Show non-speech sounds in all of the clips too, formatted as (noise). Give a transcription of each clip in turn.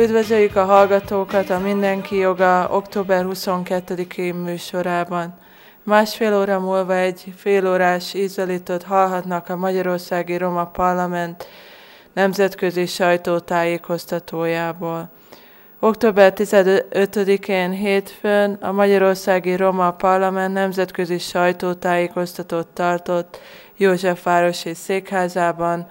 Üdvözöljük a hallgatókat a Mindenki Joga október 22-i műsorában. Másfél óra múlva egy félórás ízelítőt hallhatnak a Magyarországi Roma Parlament nemzetközi sajtótájékoztatójából. Október 15-én hétfőn a Magyarországi Roma Parlament nemzetközi sajtótájékoztatót tartott Józsefvárosi székházában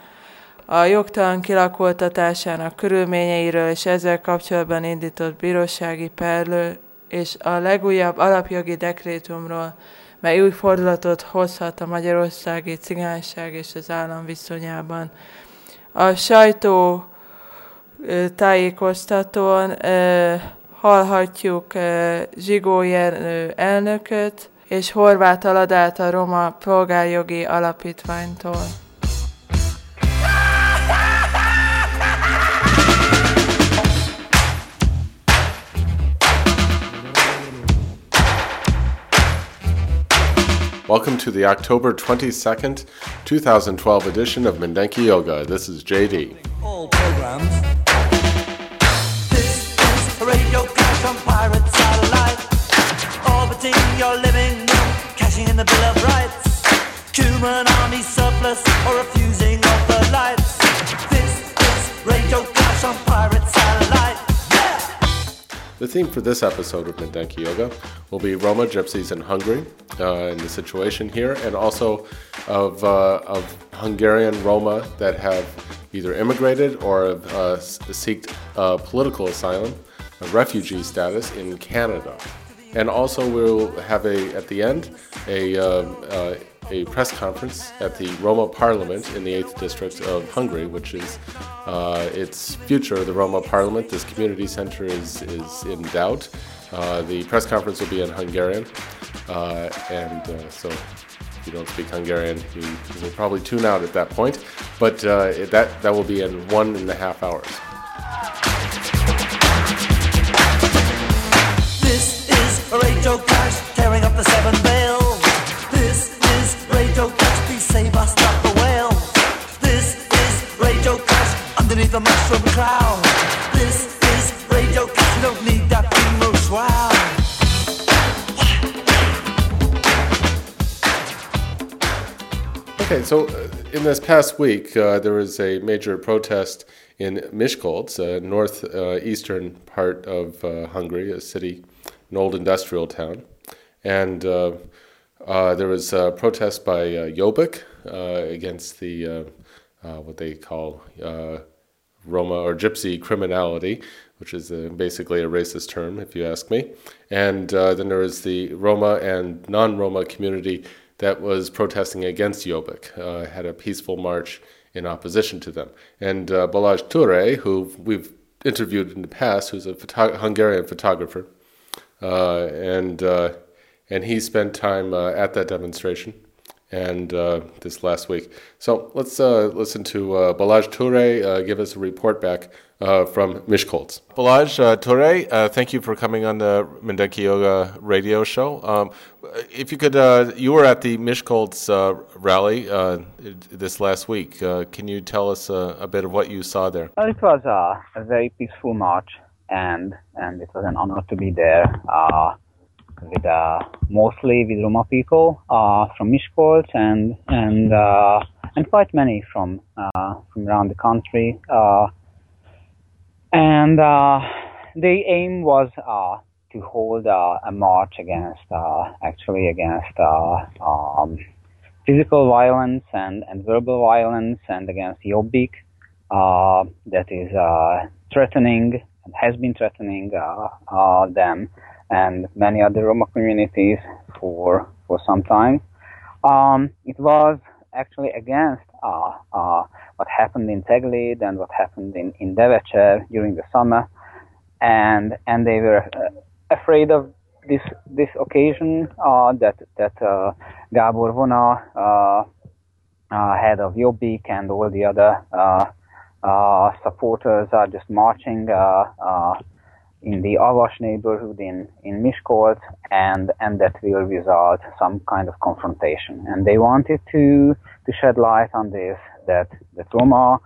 a jogtalan kilakoltatásának körülményeiről és ezzel kapcsolatban indított bírósági perlő és a legújabb alapjogi dekrétumról, mely új fordulatot hozhat a magyarországi cigányság és az állam viszonyában. A sajtó tájékoztatón hallhatjuk Zsigó Jenő elnököt és Horváth Aladát a Roma Polgárjogi Alapítványtól. Welcome to the October 22nd, 2012 edition of Mindenki Joga. This is JD. All programs. This is radio clash on pirate satellite. Orbiting your living room, cashing in the Bill of Rights. Human army surplus or refusing The theme for this episode of Mindenki Joga will be Roma gypsies in Hungary uh, and the situation here, and also of, uh, of Hungarian Roma that have either immigrated or have uh, sought political asylum, a refugee status in Canada. And also, we'll have a at the end a uh, uh, a press conference at the Roma Parliament in the 8th District of Hungary, which is uh, its future, the Roma Parliament. This community center is, is in doubt. Uh, the press conference will be in Hungarian, uh, and uh, so if you don't speak Hungarian, you, you, will probably tune out at that point. But uh, that, that will be in one and a half hours. This is Radio Clash so uh, in this past week, uh, there was a major protest in Miskolc, a northeastern uh, part of uh, Hungary, a city, an old industrial town. And uh, uh, there was a protest by uh, Jobbik uh, against the uh, uh, what they call Roma or Gypsy criminality, which is basically a racist term, if you ask me. And then there was the Roma and non-Roma community that was protesting against Jobbik, had a peaceful march in opposition to them. And uh, Balázs Ture, who we've interviewed in the past, who's a photo- Hungarian photographer, uh, and uh, and he spent time uh, at that demonstration and uh, this last week. So let's uh, listen to uh, Balázs Ture uh, give us a report back uh, from Miskolc. Balázs uh, Ture, uh, thank you for coming on the Mindenki Joga radio show. Um, if you could, you were at the Miskolc rally this last week. can you tell us a bit of what you saw there? Well, it was a very peaceful march, and and it was an honor to be there with uh, mostly with Roma people uh, from Miskolc and and uh, and quite many from uh, from around the country. Uh, and uh, the aim was to hold a march against actually against um, physical violence and, and verbal violence and against Jobbik that is threatening and has been threatening them and many other Roma communities for for some time. Um, it was actually against Uh, uh, what happened in Cegléd and what happened in, in Devecser during the summer. And, and they were uh, afraid of this this occasion uh, that that uh, Gábor Vona, uh, head of Jobbik, and all the other supporters are just marching in the Avas neighborhood in, in Miskolc and, and that will result some kind of confrontation. And they wanted to, to shed light on this, that, the Roma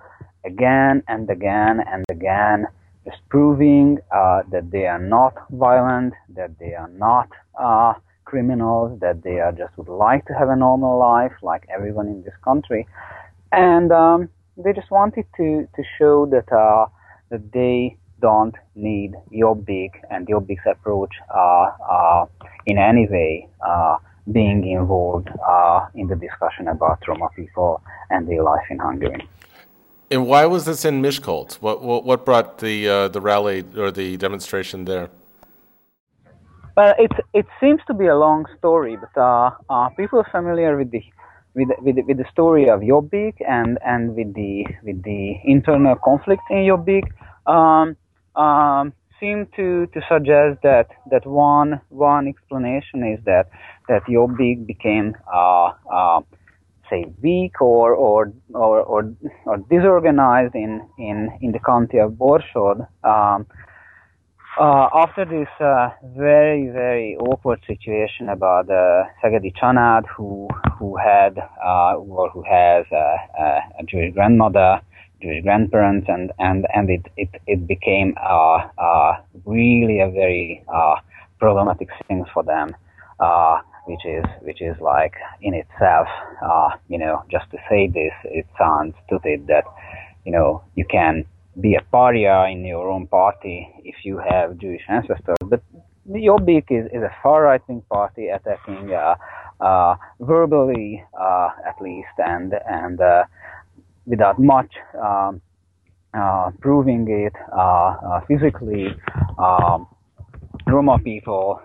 again and again and again just proving uh, that they are not violent, that they are not uh, criminals, that they are just would like to have a normal life like everyone in this country, and um, they just wanted to to show that uh, that they don't need Jobbik and your Jobbik's approach uh, uh, in any way uh, being involved in the discussion about Roma people and their life in Hungary. And why was this in Miskolc? What what, what brought the uh, the rally or the demonstration there? Well, it it seems to be a long story, but uh, uh, people are familiar with the with with, with the story of Jobbik and and with the with the internal conflict in Jobbik. Um, um, seem to, to suggest that that one one explanation is that that Jobbik became uh, uh, say weak or or or or, or disorganized in, in in the county of Borsod um, uh, after this uh, very very awkward situation about uh, Szegedi Csanád who who had uh, or who has a, a, Jewish grandmother grandparents and and and it it, it became uh, uh, really a very uh, problematic thing for them which is which is like in itself, you know, just to say this, it sounds stupid that you know you can be a pariah in your own party if you have Jewish ancestors, but Jobbik is, is a far right wing party attacking uh, uh, verbally, uh, at least, and and without much um, uh, proving it uh, physically. Um, Roma people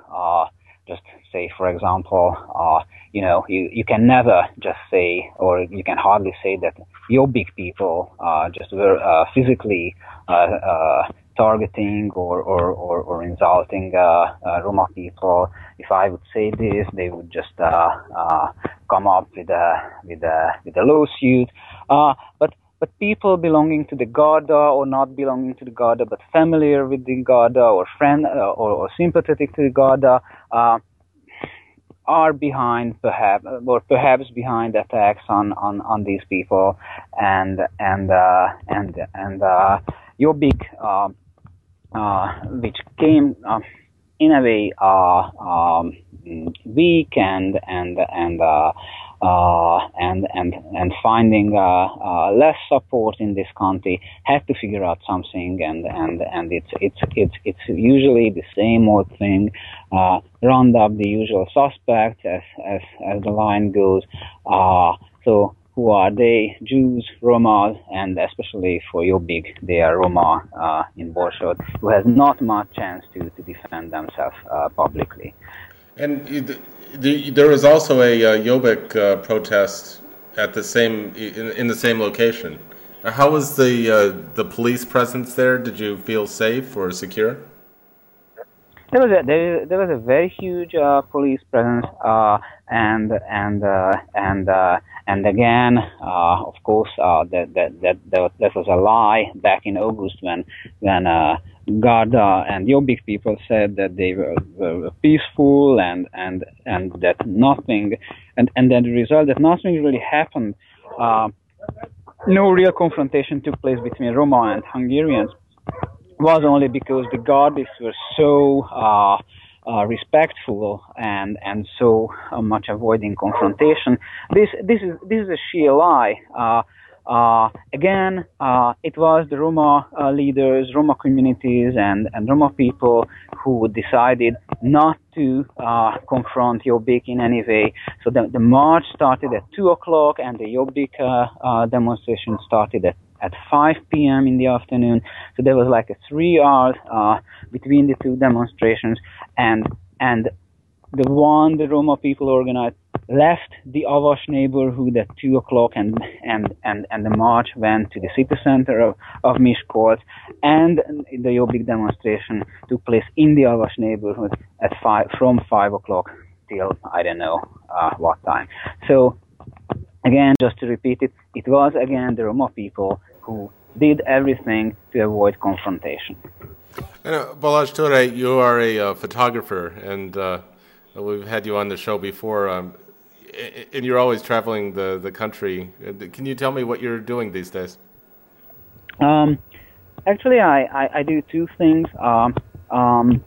just say, for example, uh, you know, you, you can never just say, or you can hardly say that Jobbik people uh, just were uh, physically uh, uh, targeting or, or, or, or insulting uh, Roma people. If I would say this, they would just come up with a with a with a lawsuit. but but people belonging to the Garda or not belonging to the Garda, but familiar with the Garda or friend uh, or, or, sympathetic to the Garda, uh, are behind perhaps or perhaps behind attacks on, on, on these people and and uh, and and uh, uh, uh, which came uh, in a way uh, um, weak and and and uh, uh, and and and finding uh, uh, less support in this country had to figure out something and and and it's it's it's it's usually the same old thing uh, round up the usual suspects as as as the line goes. Uh, so who are they Jews Roma and especially for Jobbik they are Roma uh, in Borsod who has not much chance to to defend themselves publicly and the, there was also a uh, Jobbik uh, protest at the same in, in the same location. Uh, how was the uh, the police presence there? Did you feel safe or secure? There was a there, there was a very huge uh, police presence, uh, and and uh, and uh, and again, uh, of course, uh, that, that that that was a lie back in August when when uh, Garda and Jobbik people said that they were, were, peaceful and and and that nothing, and and then the result that nothing really happened. Uh, no real confrontation took place between Roma and Hungarians was only because the Gardists were so uh, respectful and and so uh, much avoiding confrontation. This this is this is a sheer lie. Uh, uh, again, uh, it was the Roma uh, leaders, Roma communities, and, and Roma people who decided not to uh, confront Jobbik in any way. So the, the march started at 2 o'clock, and the Jobbik demonstration started at, at 5 p.m. in the afternoon. So there was like a three hours between the two demonstrations, and and the one the Roma people organized left the Avas neighborhood at two o'clock and and and and the march went to the city center of, of Miskolc and the Jobbik demonstration took place in the Avas neighborhood at five from five o'clock till I don't know uh, what time. So again, just to repeat it, it was again the Roma people who did everything to avoid confrontation. And, uh, Balázs Ture, you are a uh, photographer, and uh, we've had you on the show before. Um, and you're always traveling the, the country. Can you tell me what you're doing these days? Um, actually, I, I, I, do two things. Um, um,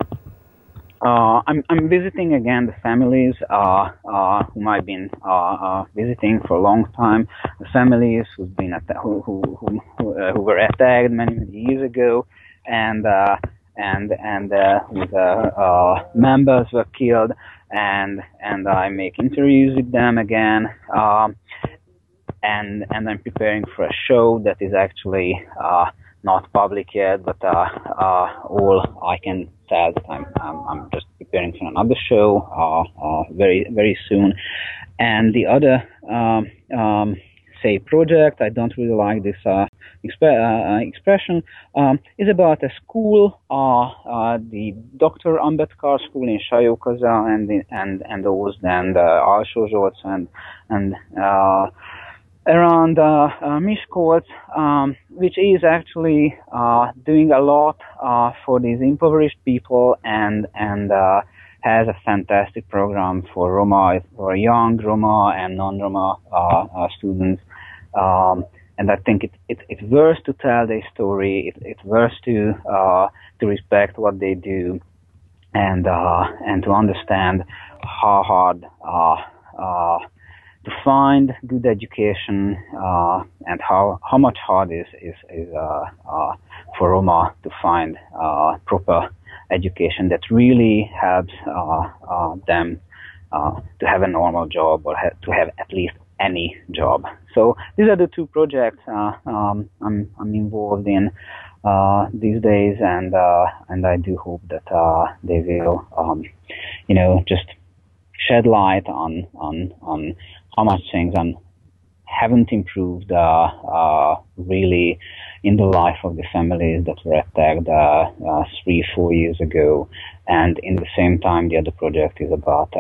uh, I'm, I'm visiting again the families uh, uh, whom I've been uh, uh, visiting for a long time. The families who've been who, who, who, who, uh, were attacked many, many years ago, and and and whose members were killed and and I make interviews with them again. Um, and and I'm preparing for a show that is actually not public yet, but uh, uh, all I can tell that I'm, I'm, I'm just preparing for another show uh, uh, very very soon. And the other um, um, say project, I don't really like this uh, exp- expression, um, is about a school, uh, the Dr. Ambedkar School in Sajókaza and and and those and uh, Alsó and and around uh, uh, um, which is actually uh, doing a lot uh, for these impoverished people and and uh, has a fantastic program for Roma, for young Roma and non-Roma uh, students. Um, and I think it, it, it's worth to tell their story. It, it's worth to uh, to respect what they do, and uh, and to understand how hard uh, uh to find good education uh, and how how much hard is is, is uh, for Roma to find proper education that really helps them to have a normal job or ha- to have at least any job. So these are the two projects uh, um, I'm, I'm involved in uh, these days, and uh, and I do hope that uh, they will, um, you know, just shed light on on on how much things and haven't improved uh, uh, really in the life of the families that were attacked three four years ago, and in the same time the other project is about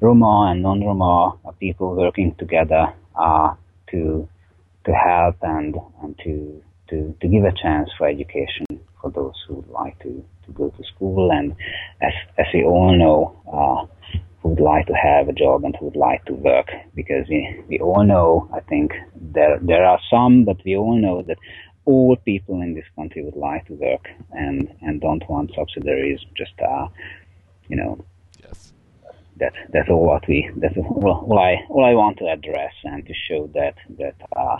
Roma and non-Roma people working together uh, to to help and and to, to to give a chance for education for those who would like to, to go to school. And as as we all know uh, who would like to have a job and who would like to work because we, we all know I think there there are some but we all know that all people in this country would like to work and and don't want subsidiaries just uh, you know yes. that that's all what we that's all, all I all I want to address and to show that that uh,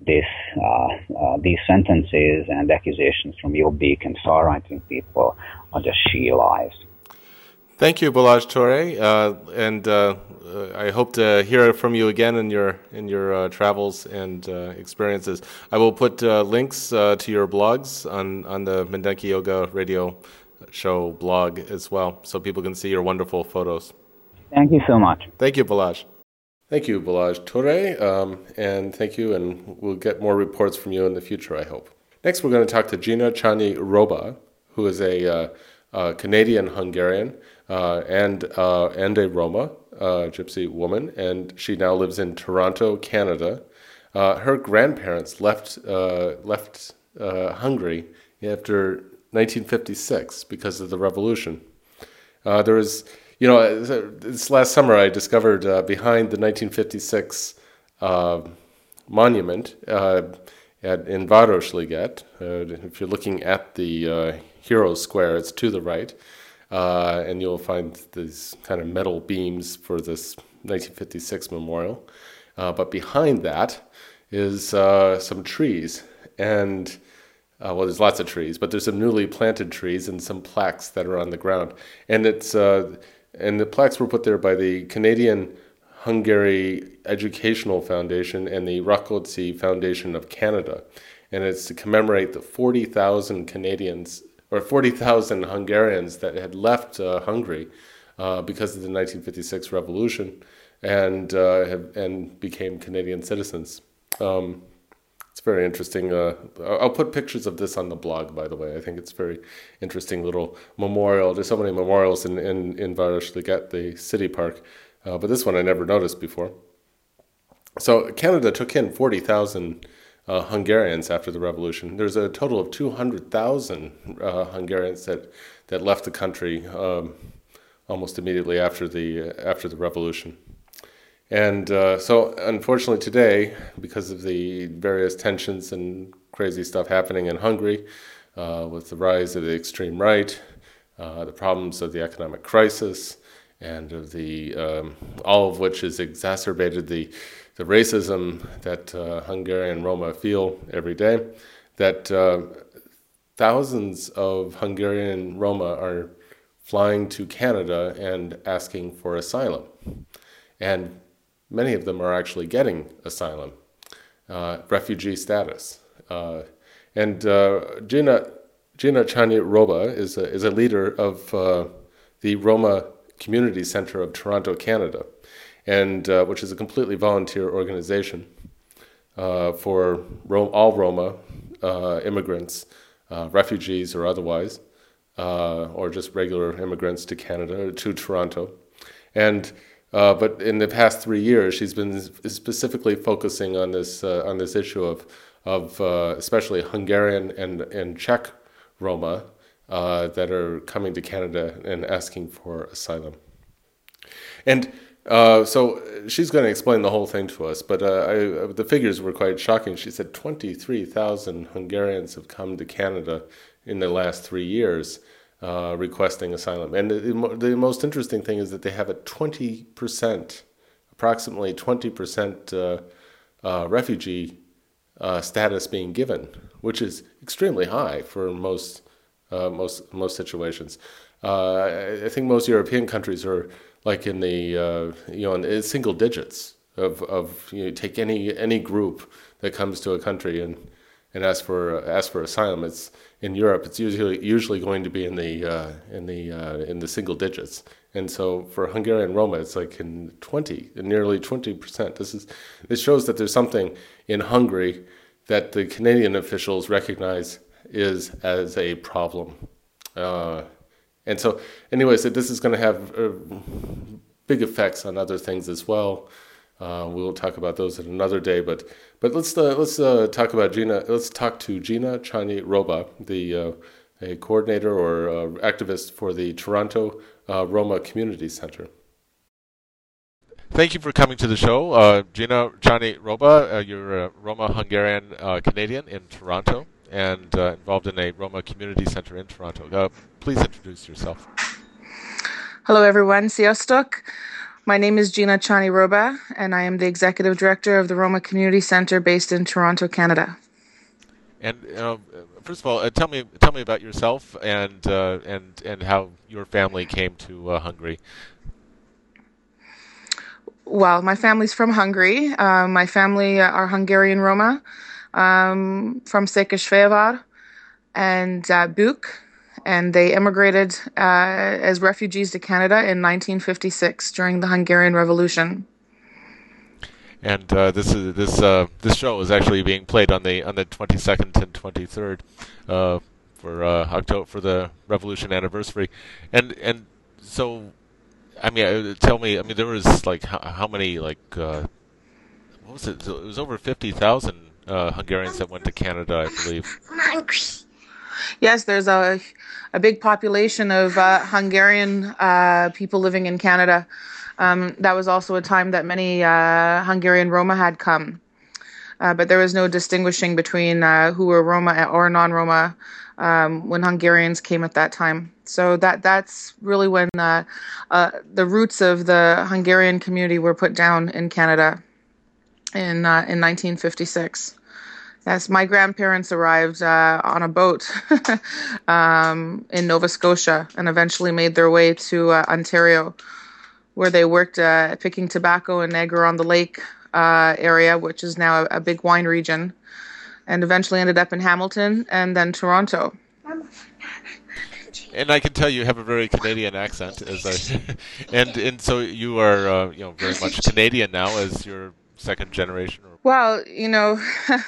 this uh, uh, these sentences and accusations from Jobbik and far righting people are just sheer lies. Thank you, Balázs Ture, uh, and uh, I hope to hear from you again in your in your uh, travels and experiences. I will put links to your blogs on on the Mindenki Joga Radio show blog as well, so people can see your wonderful photos. Thank you so much. Thank you, Balázs. Thank you, Balázs Ture, um, and thank you, and we'll get more reports from you in the future, I hope. Next, we're going to talk to Gina Csanyi-Robah, who is a, uh, Canadian Hungarian uh, and uh, and a Roma, uh, gypsy woman, and she now lives in Toronto, Canada. Uh, her grandparents left uh, left Hungary after 1956 because of the revolution. there was you know, this last summer I discovered uh, behind the 1956 uh, monument uh, at, in Városliget, uh, if you're looking at the uh, Heroes Square, it's to the right, uh, and you'll find these kind of metal beams for this 1956 memorial. but behind that is some trees, and uh, well, there's lots of trees, but there's some newly planted trees and some plaques that are on the ground. And it's uh, and the plaques were put there by the Canadian Hungary Educational Foundation and the Rákóczi Foundation of Canada. And it's to commemorate the 40,000 Canadians or 40,000 Hungarians that had left uh, Hungary uh, because of the 1956 revolution and uh, have, and became Canadian citizens. Um, it's very interesting. Uh, I'll put pictures of this on the blog, by the way. I think it's very interesting little memorial. There's so many memorials in in in Városliget, the city park, uh, but this one I never noticed before. So Canada took in forty thousand uh, Hungarians after the revolution. There's a total of two hundred thousand uh, Hungarians that that left the country um, almost immediately after the after the revolution. And uh, so, unfortunately, today, because of the various tensions and crazy stuff happening in Hungary, uh, with the rise of the extreme right, uh, the problems of the economic crisis, and of the um, all of which has exacerbated the the racism that uh, Hungarian Roma feel every day, that uh, thousands of Hungarian Roma are flying to Canada and asking for asylum. And many of them are actually getting asylum, uh, refugee status. Uh, and uh, Gina, Gina Csanyi-Robah is a, is a leader of uh, the Roma Community Center of Toronto, Canada, and uh, which is a completely volunteer organization uh, for Ro- all Roma immigrants, refugees or otherwise, or just regular immigrants to Canada, to Toronto. And uh, but in the past three years, she's been specifically focusing on this uh, on this issue of of uh, especially Hungarian and and Czech Roma uh, that are coming to Canada and asking for asylum. And uh, so she's going to explain the whole thing to us, but uh, I, the figures were quite shocking. She said 23,000 Hungarians have come to Canada in the last three years uh, requesting asylum. And the, the, most interesting thing is that they have a 20%, approximately 20% uh, uh, refugee uh, status being given, which is extremely high for most uh, most most situations. Uh, I think most European countries are like in the you know in single digits of of you know, take any any group that comes to a country and and ask for ask for asylum. It's in Europe, it's usually usually going to be in the uh, in the uh, in the single digits. And so for Hungarian Roma, it's like in 20, nearly 20 percent. This is this shows that there's something in Hungary that the Canadian officials recognize is as a problem. Uh, and so, anyways, this is going to have uh, big effects on other things as well. Uh, we will talk about those at another day, but but let's uh, let's uh, talk about Gina. Let's talk to Gina Csanyi-Robah, the uh, a coordinator or uh, activist for the Toronto uh, Roma Community Center. Thank you for coming to the show, Gina Csanyi-Robah. you're a Roma Hungarian Canadian in Toronto and involved in a Roma Community Center in Toronto. please introduce yourself. Hello, everyone. Sziasztok. My name is Gina Csanyi-Robah, and I am the executive director of the Roma Community Center based in Toronto, Canada. And uh, first of all, uh, tell me tell me about yourself and uh, and and how your family came to uh, Hungary. Well, my family's from Hungary. Uh, my family are Hungarian Roma um, from Székesfehérvár and uh, Buk and they immigrated uh, as refugees to Canada in 1956 during the Hungarian Revolution. And uh, this is this uh, this show is actually being played on the on the 22nd and 23rd uh, for uh, October for the Revolution anniversary, and and so I mean tell me I mean there was like how, how many like what was it it was over 50,000 Hungarians that went to Canada I believe. Yes, there's a a big population of uh, Hungarian uh, people living in Canada. Um, that was also a time that many uh, Hungarian Roma had come. Uh, but there was no distinguishing between uh, who were Roma or non-Roma um, when Hungarians came at that time. So that that's really when uh, the roots of the Hungarian community were put down in Canada in in 1956. Yes, my grandparents arrived uh, on a boat (laughs) um, in Nova Scotia and eventually made their way to uh, Ontario, where they worked uh, picking tobacco in Niagara on the Lake uh, area, which is now a, a, big wine region, and eventually ended up in Hamilton and then Toronto. And I can tell you have a very Canadian accent, as I, (laughs) and and so you are uh, you know very much Canadian now as your second generation. Or... Well, you know, (laughs)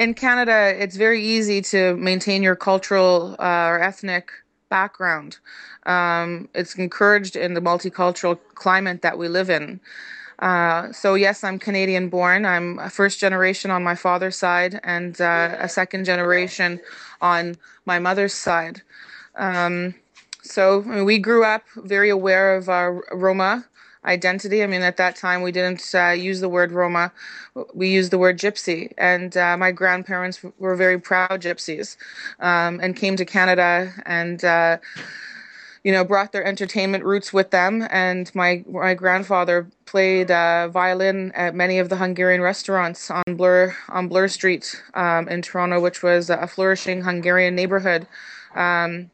in Canada, it's very easy to maintain your cultural uh, or ethnic background. Um, it's encouraged in the multicultural climate that we live in. Uh, so yes, I'm Canadian born. I'm a first generation on my father's side and uh, a second generation on my mother's side. Um, so I mean, we grew up very aware of our Roma identity. I mean, at that time, we didn't uh, use the word Roma, we used the word gypsy. And uh, my grandparents were very proud gypsies um, and came to Canada and. Uh, you know, brought their entertainment roots with them, and my my grandfather played uh, violin at many of the Hungarian restaurants on Blur on Bloor Street um, in Toronto, which was a flourishing Hungarian neighborhood um,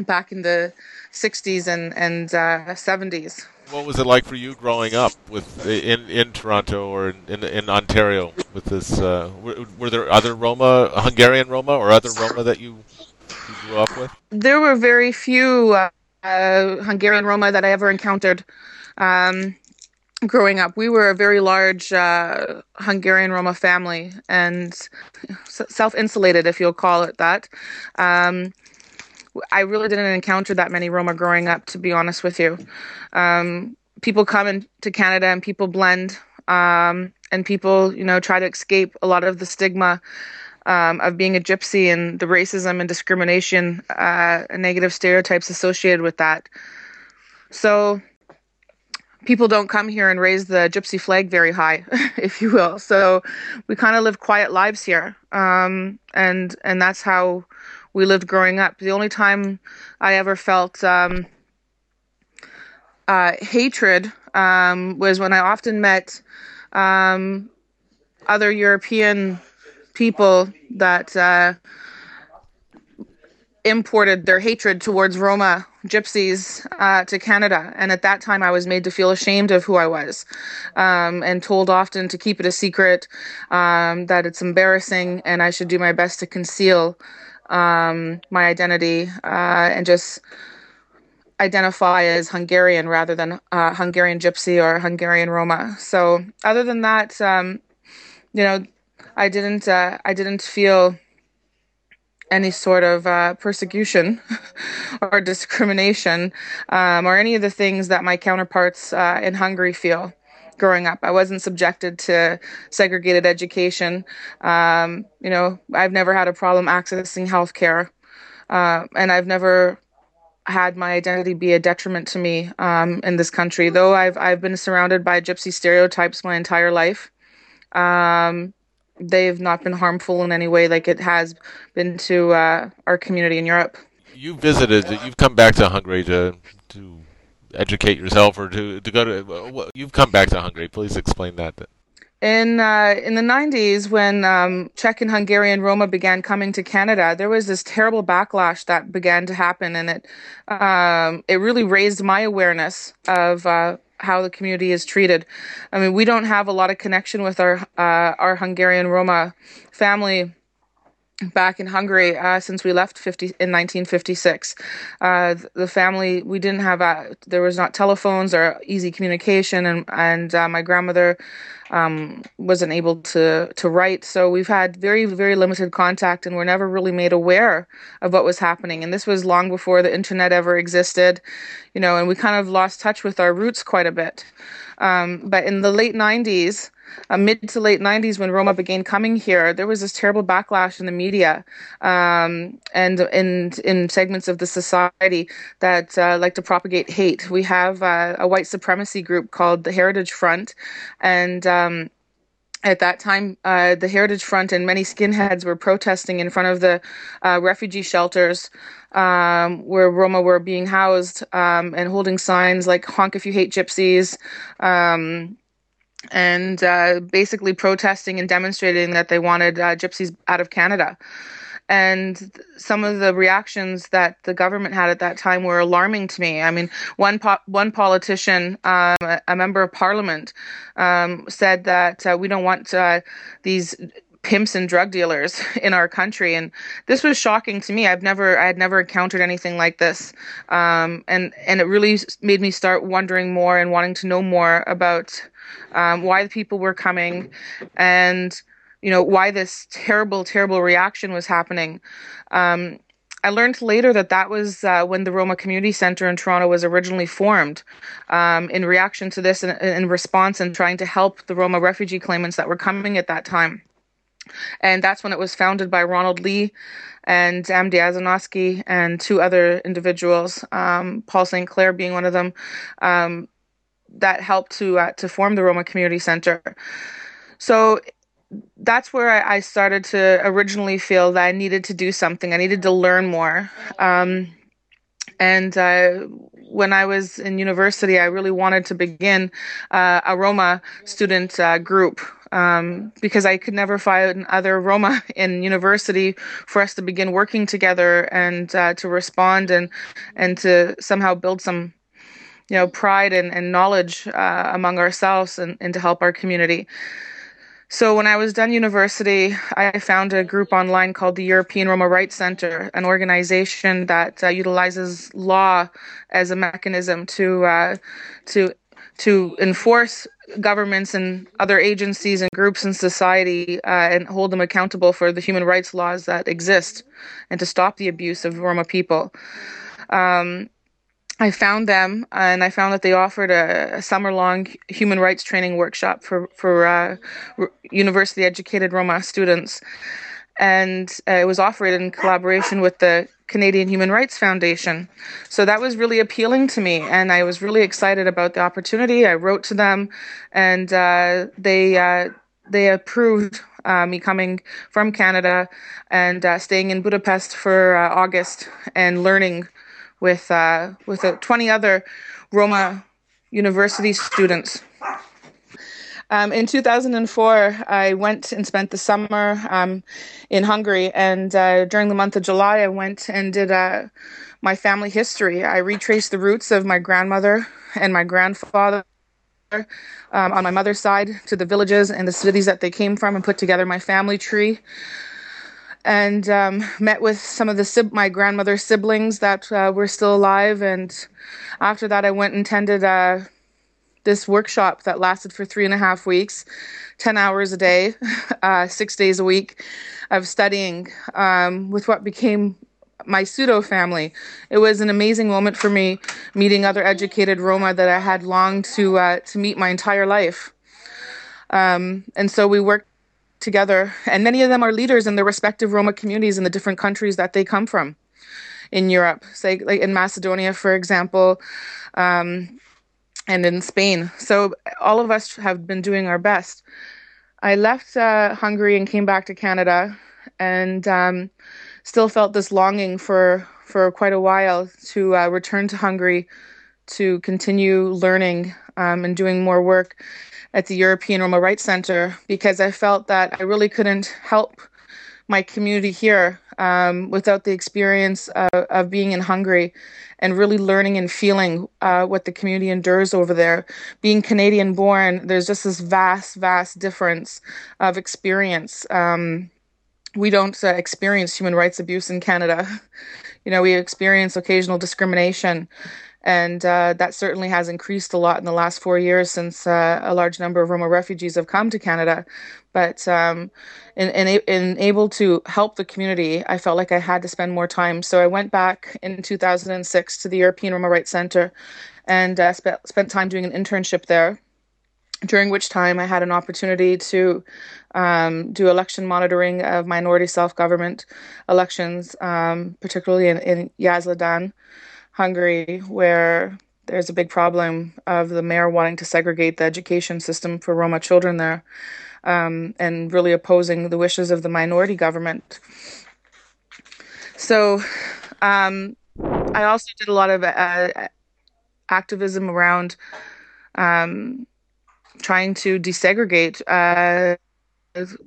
back in the '60s and and uh, '70s what was it like for you growing up with in in Toronto or in in, Ontario with this? Uh, were, were, there other Roma, Hungarian Roma, or other Roma that you, you grew up with? There were very few uh, Hungarian Roma that I ever encountered. Um, growing up, we were a very large uh, Hungarian Roma family and self insulated, if you'll call it that. Um, I really didn't encounter that many Roma growing up, to be honest with you. Um, people come into Canada and people blend, um, and people, you know, try to escape a lot of the stigma um, of being a gypsy and the racism and discrimination, uh, and negative stereotypes associated with that. So people don't come here and raise the gypsy flag very high, (laughs) if you will. So we kind of live quiet lives here, um, and and that's how we lived growing up. The only time I ever felt um, uh, hatred um, was when I often met um, other European people that uh, imported their hatred towards Roma gypsies uh, to Canada. And at that time, I was made to feel ashamed of who I was um, and told often to keep it a secret, um, that it's embarrassing, and I should do my best to conceal um, my identity uh, and just identify as Hungarian rather than uh, Hungarian Gypsy or Hungarian Roma. So other than that, um, you know, I didn't uh, I didn't feel any sort of uh, persecution (laughs) or discrimination um, or any of the things that my counterparts uh, in Hungary feel growing up. I wasn't subjected to segregated education. Um, you know, I've never had a problem accessing healthcare, uh, and I've never had my identity be a detriment to me um, in this country. Though I've I've been surrounded by gypsy stereotypes my entire life. Um, they've not been harmful in any way, like it has been to uh, our community in Europe. You visited. You've come back to Hungary to to educate yourself or to, to go to you've come back to Hungary. Please explain that in uh, in the 90s when um, Czech and Hungarian Roma began coming to Canada there was this terrible backlash that began to happen and it um, it really raised my awareness of uh, how the community is treated. I mean we don't have a lot of connection with our uh, our Hungarian Roma family back in Hungary uh, since we left 50 in 1956. Uh, the family we didn't have a, there was not telephones or easy communication, and and uh, my grandmother um, wasn't able to to write, so we've had very very limited contact, and we're never really made aware of what was happening. And this was long before the internet ever existed, you know, and we kind of lost touch with our roots quite a bit. Um, but in the late 90s uh, mid to late 90s when Roma began coming here, there was this terrible backlash in the media um, and in, in segments of the society that uh, like to propagate hate. We have uh, a white supremacy group called the Heritage Front, and um, at that time, uh, the Heritage Front and many skinheads were protesting in front of the uh, refugee shelters um, where Roma were being housed um, and holding signs like "Honk if you hate gypsies." Um, and uh, basically protesting and demonstrating that they wanted uh, gypsies out of Canada. And some of the reactions that the government had at that time were alarming to me. I mean, one po- one politician, um, a member of parliament, um, said that uh, we don't want uh, these pimps and drug dealers (laughs) in our country and this was shocking to me. I've never i had never encountered anything like this. Um, and and it really made me start wondering more and wanting to know more about um, why the people were coming and you know why this terrible terrible reaction was happening. Um, I learned later that that was uh, when the Roma Community Center in Toronto was originally formed um, in reaction to this and in response and trying to help the Roma refugee claimants that were coming at that time. And that's when it was founded by Ronald Lee and Amdi Azanowski and two other individuals, um, Paul St. Clair being one of them, um, that helped to uh, to form the Roma Community Center. So that's where I, started to originally feel that I needed to do something. I needed to learn more. Um, and uh, when I was in university, I really wanted to begin uh, a Roma student uh, group um, because I could never find other Roma (laughs) in university for us to begin working together and uh, to respond and and to somehow build some you know pride and, and knowledge uh, among ourselves and, and to help our community. So when I was done university, I found a group online called the European Roma Rights Center, an organization that uh, utilizes law as a mechanism to uh, to to enforce governments and other agencies and groups in society uh, and hold them accountable for the human rights laws that exist and to stop the abuse of Roma people. Um, I found them and I found that they offered a, a summer long human rights training workshop for, for uh, university educated Roma students. And uh, it was offered in collaboration with the Canadian Human Rights Foundation. So that was really appealing to me, and I was really excited about the opportunity. I wrote to them, and uh, they uh, they approved uh, me coming from Canada and uh, staying in Budapest for uh, August and learning with with uh, 20 other Roma university students. Um, in 2004, I went and spent the summer um, in Hungary, and uh, during the month of July, I went and did uh, my family history. I retraced the roots of my grandmother and my grandfather um, on my mother's side to the villages and the cities that they came from, and put together my family tree and um, met with some of the my grandmother's siblings that uh, were still alive. And after that, I went and tended uh, this workshop that lasted for three and a half weeks, 10 hours a day, (laughs) uh, six days a week of studying um, with what became my pseudo family. It was an amazing moment for me meeting other educated Roma that I had longed to uh, to meet my entire life. Um, and so we worked together, and many of them are leaders in their respective Roma communities in the different countries that they come from in Europe, say like in Macedonia, for example, um, and in Spain. So all of us have been doing our best. I left uh, Hungary and came back to Canada, and um, still felt this longing for for quite a while to uh, return to Hungary to continue learning um, and doing more work at the European Roma Rights Center because I felt that I really couldn't help my community here um, without the experience of, of, being in Hungary and really learning and feeling uh, what the community endures over there. Being Canadian born, there's just this vast, vast difference of experience. Um, we don't uh, experience human rights abuse in Canada. (laughs) You know, we experience occasional discrimination and uh, that certainly has increased a lot in the last four years since uh, a large number of Roma refugees have come to Canada. But um, in, able to help the community, I felt like I had to spend more time. So I went back in 2006 to the European Roma Rights Center and uh, sp- spent time doing an internship there. During which time I had an opportunity to um, do election monitoring of minority self government elections, um, particularly in, in Jászladány. Hungary, where there's a big problem of the mayor wanting to segregate the education system for Roma children there, um, and really opposing the wishes of the minority government. So, um, I also did a lot of uh, activism around um, trying to desegregate uh,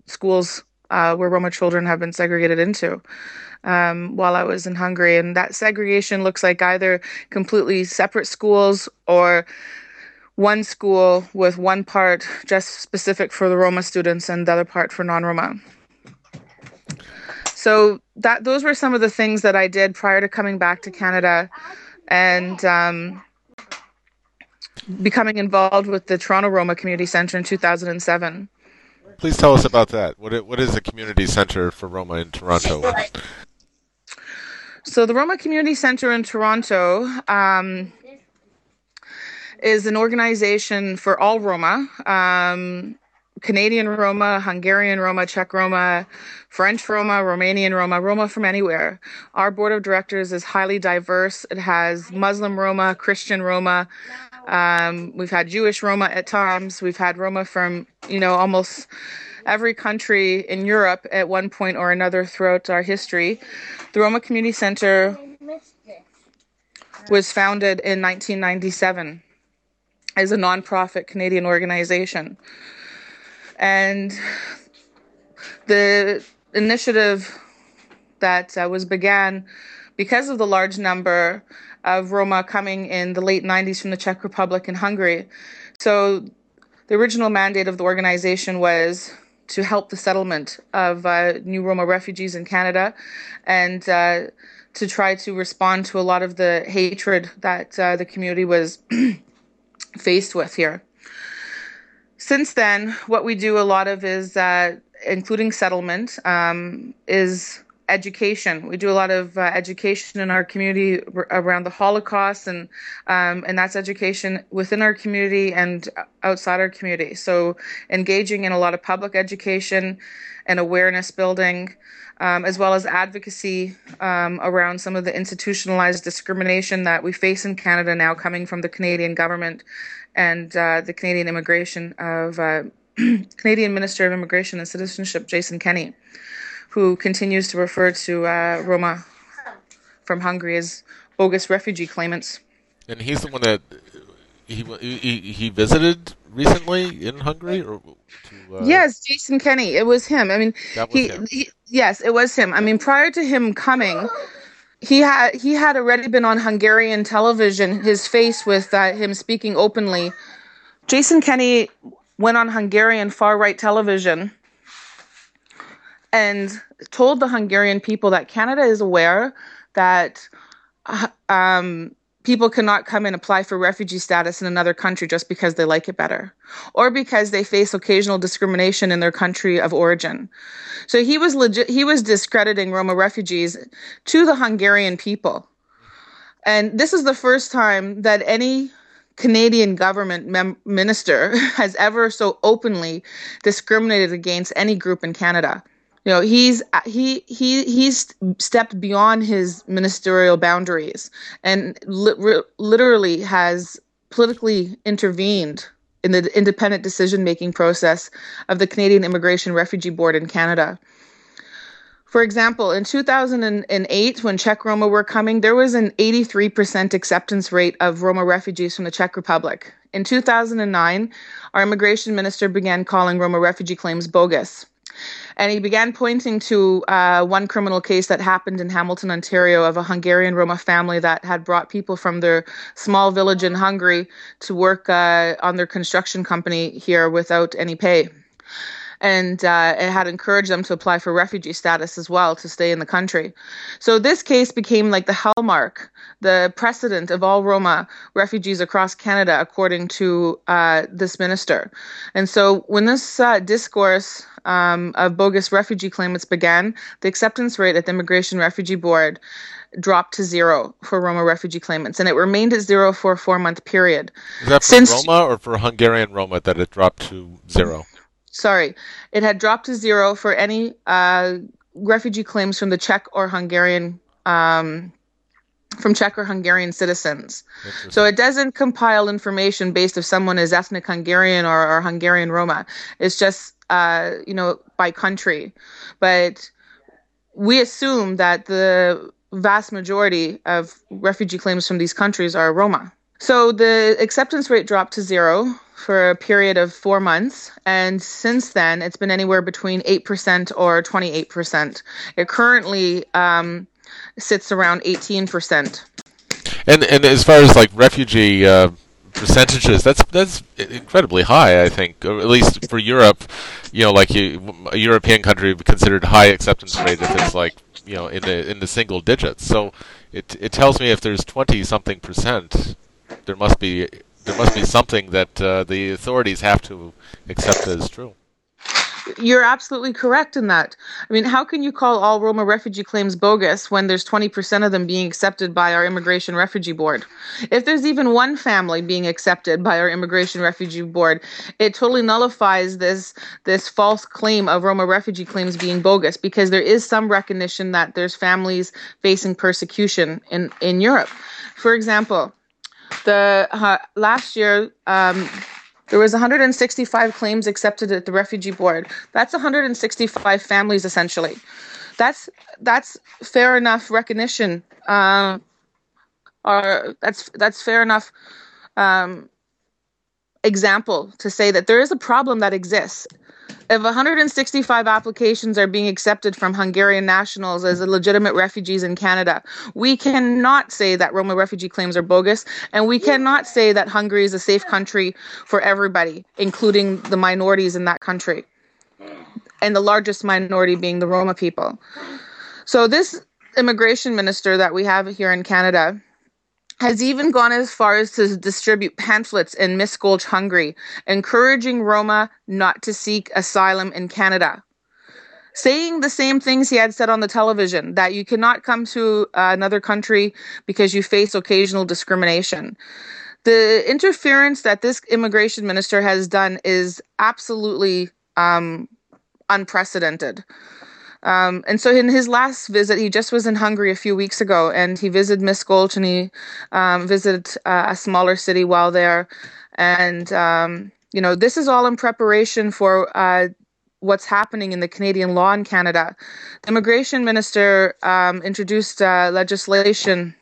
schools uh, where Roma children have been segregated into um, while I was in Hungary. And that segregation looks like either completely separate schools or one school with one part just specific for the Roma students and the other part for non Roma. so that those were some of the things that I did prior to coming back to Canada, and um, becoming involved with the Toronto Roma Community Centre in 2007. Please tell us about that. What what is the community center for Roma in Toronto? So the Roma Community Center in Toronto um, is an organization for all Roma. Um, Canadian Roma, Hungarian Roma, Czech Roma, French Roma, Romanian Roma, Roma from anywhere. Our board of directors is highly diverse. It has Muslim Roma, Christian Roma. Um, we've had Jewish Roma at times. We've had Roma from, you know, almost every country in Europe at one point or another throughout our history. The Roma Community Center was founded in 1997 as a nonprofit Canadian organization. And the initiative that uh, was began because of the large number of Roma coming in the late 90s from the Czech Republic and Hungary. So the original mandate of the organization was to help the settlement of uh, new Roma refugees in Canada and uh, to try to respond to a lot of the hatred that uh, the community was (clears throat) faced with here. Since then, what we do a lot of is, uh, including settlement, um, is education. We do a lot of uh, education in our community r- around the Holocaust, and um, and that's education within our community and outside our community. So engaging in a lot of public education and awareness building, um, as well as advocacy um, around some of the institutionalized discrimination that we face in Canada now, coming from the Canadian government and uh, the Canadian immigration of. Uh, (clears throat) Canadian Minister of Immigration and Citizenship, Jason Kenney who continues to refer to uh, Roma from Hungary as bogus refugee claimants. And he's the one that he he, he visited recently in Hungary, or to, uh, yes, Jason Kenney. It was him. I mean, he, he, yes, it was him. I mean, prior to him coming, he had he had already been on Hungarian television. His face with uh, him speaking openly. Jason Kenney went on Hungarian far right television and told the Hungarian people that Canada is aware that uh, um, people cannot come and apply for refugee status in another country just because they like it better or because they face occasional discrimination in their country of origin. So he was legit he was discrediting Roma refugees to the Hungarian people. And this is the first time that any Canadian government mem- minister (laughs) has ever so openly discriminated against any group in Canada you know he's uh, he he he's stepped beyond his ministerial boundaries and li- literally has politically intervened in the independent decision making process of the Canadian Immigration Refugee Board in Canada. For example, in 2008, when Czech Roma were coming, there was an 83% acceptance rate of Roma refugees from the Czech Republic. In 2009, our immigration minister began calling Roma refugee claims bogus. And he began pointing to uh, one criminal case that happened in Hamilton, Ontario, of a Hungarian Roma family that had brought people from their small village in Hungary to work uh, on their construction company here without any pay. And uh, it had encouraged them to apply for refugee status as well to stay in the country. So this case became like the hallmark, the precedent of all Roma refugees across Canada, according to uh, this minister. And so when this uh, discourse um, of bogus refugee claimants began, the acceptance rate at the Immigration Refugee Board dropped to zero for Roma refugee claimants, and it remained at zero for a four-month period. Is that for Since, Roma or for Hungarian Roma that it dropped to zero? Sorry, it had dropped to zero for any uh, refugee claims from the Czech or Hungarian um, from Czech or Hungarian citizens. So it doesn't compile information based if someone is ethnic Hungarian or, or Hungarian Roma. It's just uh, you know, by country. But we assume that the vast majority of refugee claims from these countries are Roma. So the acceptance rate dropped to zero for a period of four months. And since then, it's been anywhere between 8% or 28%. It currently um, sits around 18%. And, and as far as like refugee uh, percentages. That's that's incredibly high, I think. Or at least for Europe, you know, like you, a European country considered high acceptance rate if it's like you know in the in the single digits. So it it tells me if there's twenty something percent, there must be there must be something that uh, the authorities have to accept as true. You're absolutely correct in that. I mean, how can you call all Roma refugee claims bogus when there's 20% of them being accepted by our Immigration Refugee Board? If there's even one family being accepted by our Immigration Refugee Board, it totally nullifies this this false claim of Roma refugee claims being bogus because there is some recognition that there's families facing persecution in in Europe. For example, the uh, last year um, there was 165 claims accepted at the refugee board. That's 165 families essentially. That's that's fair enough recognition. Um, or that's that's fair enough um, example to say that there is a problem that exists if 165 applications are being accepted from Hungarian nationals as legitimate refugees in Canada, we cannot say that Roma refugee claims are bogus, and we cannot say that Hungary is a safe country for everybody, including the minorities in that country, and the largest minority being the Roma people. So, this immigration minister that we have here in Canada has even gone as far as to distribute pamphlets in Miskolc, Hungary, encouraging Roma not to seek asylum in Canada. Saying the same things he had said on the television that you cannot come to uh, another country because you face occasional discrimination. The interference that this immigration minister has done is absolutely um, unprecedented. Um, and so in his last visit, he just was in Hungary a few weeks ago, and he visited Miskolc and he um, visited uh, a smaller city while there. And um, you know, this is all in preparation for uh, what's happening in the Canadian law in Canada. The immigration minister um, introduced uh, legislation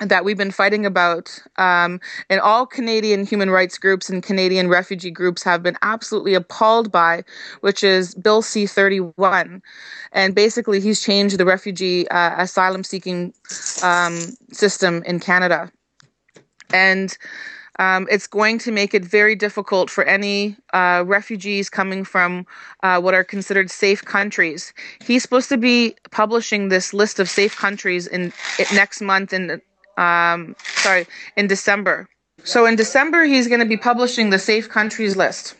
that we've been fighting about, um, and all Canadian human rights groups and Canadian refugee groups have been absolutely appalled by, which is Bill C 31. And basically, he's changed the refugee uh, asylum seeking um, system in Canada. And um, it's going to make it very difficult for any uh, refugees coming from uh, what are considered safe countries. He's supposed to be publishing this list of safe countries in next month in um, sorry, in December. So in December, he's going to be publishing the safe countries list.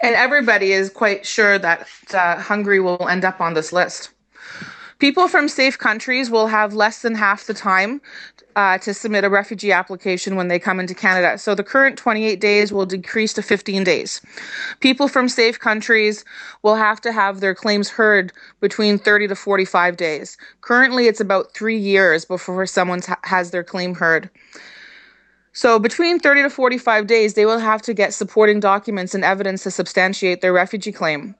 And everybody is quite sure that uh, Hungary will end up on this list. People from safe countries will have less than half the time uh, to submit a refugee application when they come into Canada. So the current 28 days will decrease to 15 days. People from safe countries will have to have their claims heard between 30 to 45 days. Currently, it's about three years before someone has their claim heard. So, between 30 to 45 days, they will have to get supporting documents and evidence to substantiate their refugee claim.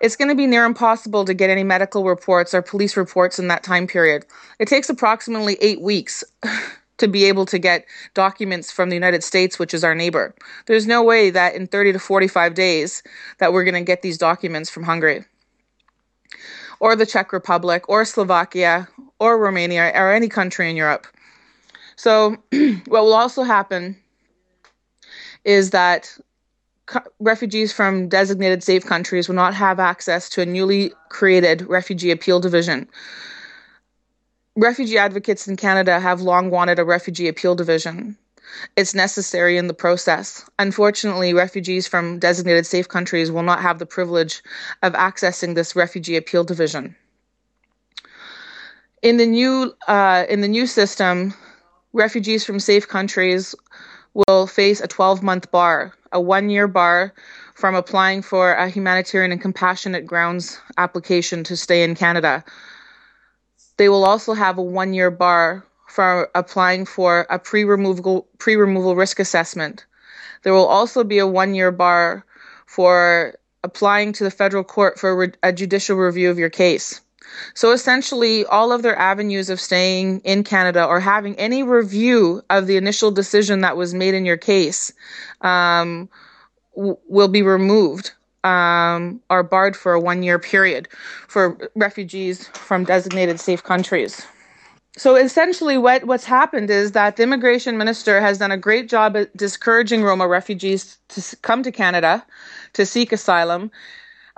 It's going to be near impossible to get any medical reports or police reports in that time period. It takes approximately eight weeks (sighs) to be able to get documents from the United States, which is our neighbor. There's no way that in 30 to 45 days that we're going to get these documents from Hungary or the Czech Republic or Slovakia or Romania or any country in Europe. So (clears throat) what will also happen is that refugees from designated safe countries will not have access to a newly created refugee appeal division. Refugee advocates in Canada have long wanted a refugee appeal division. It's necessary in the process. Unfortunately, refugees from designated safe countries will not have the privilege of accessing this refugee appeal division. In the new uh, in the new system, refugees from safe countries will face a 12 month bar a one year bar from applying for a humanitarian and compassionate grounds application to stay in Canada. They will also have a one year bar for applying for a pre removal pre removal risk assessment. There will also be a one year bar for applying to the federal court for a, a judicial review of your case. So essentially, all of their avenues of staying in Canada or having any review of the initial decision that was made in your case um, w- will be removed um, or barred for a one year period for refugees from designated safe countries. so essentially, what what's happened is that the immigration minister has done a great job at discouraging Roma refugees to come to Canada to seek asylum.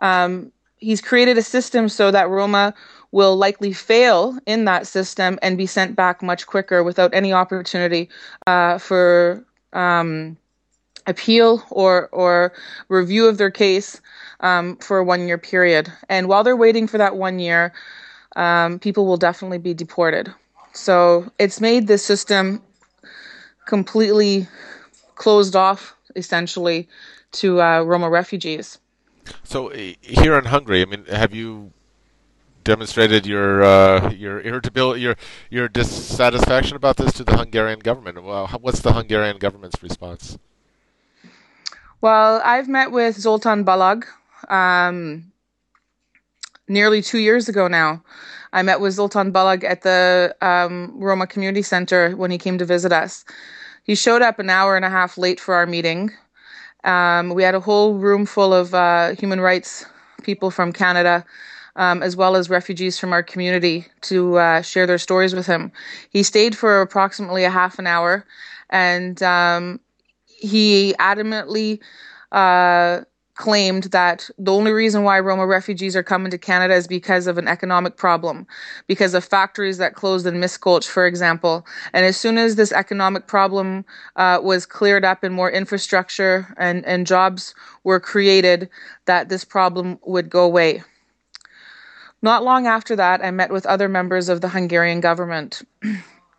Um, he's created a system so that Roma will likely fail in that system and be sent back much quicker without any opportunity uh, for um, appeal or or review of their case um, for a one year period. And while they're waiting for that one year, um, people will definitely be deported. So it's made this system completely closed off, essentially, to uh, Roma refugees. So here in Hungary, I mean, have you demonstrated your uh, your irritability, your your dissatisfaction about this to the Hungarian government? Well, what's the Hungarian government's response? Well, I've met with Zoltán Balogh um, nearly two years ago now. I met with Zoltán Balogh at the um, Roma Community Center when he came to visit us. He showed up an hour and a half late for our meeting. Um, we had a whole room full of uh, human rights people from Canada, um, as well as refugees from our community, to uh, share their stories with him. He stayed for approximately a half an hour, and um, he adamantly uh, claimed that the only reason why Roma refugees are coming to Canada is because of an economic problem, because of factories that closed in Miskolc, for example. And as soon as this economic problem uh, was cleared up and more infrastructure and, and jobs were created, that this problem would go away. Not long after that, I met with other members of the Hungarian government.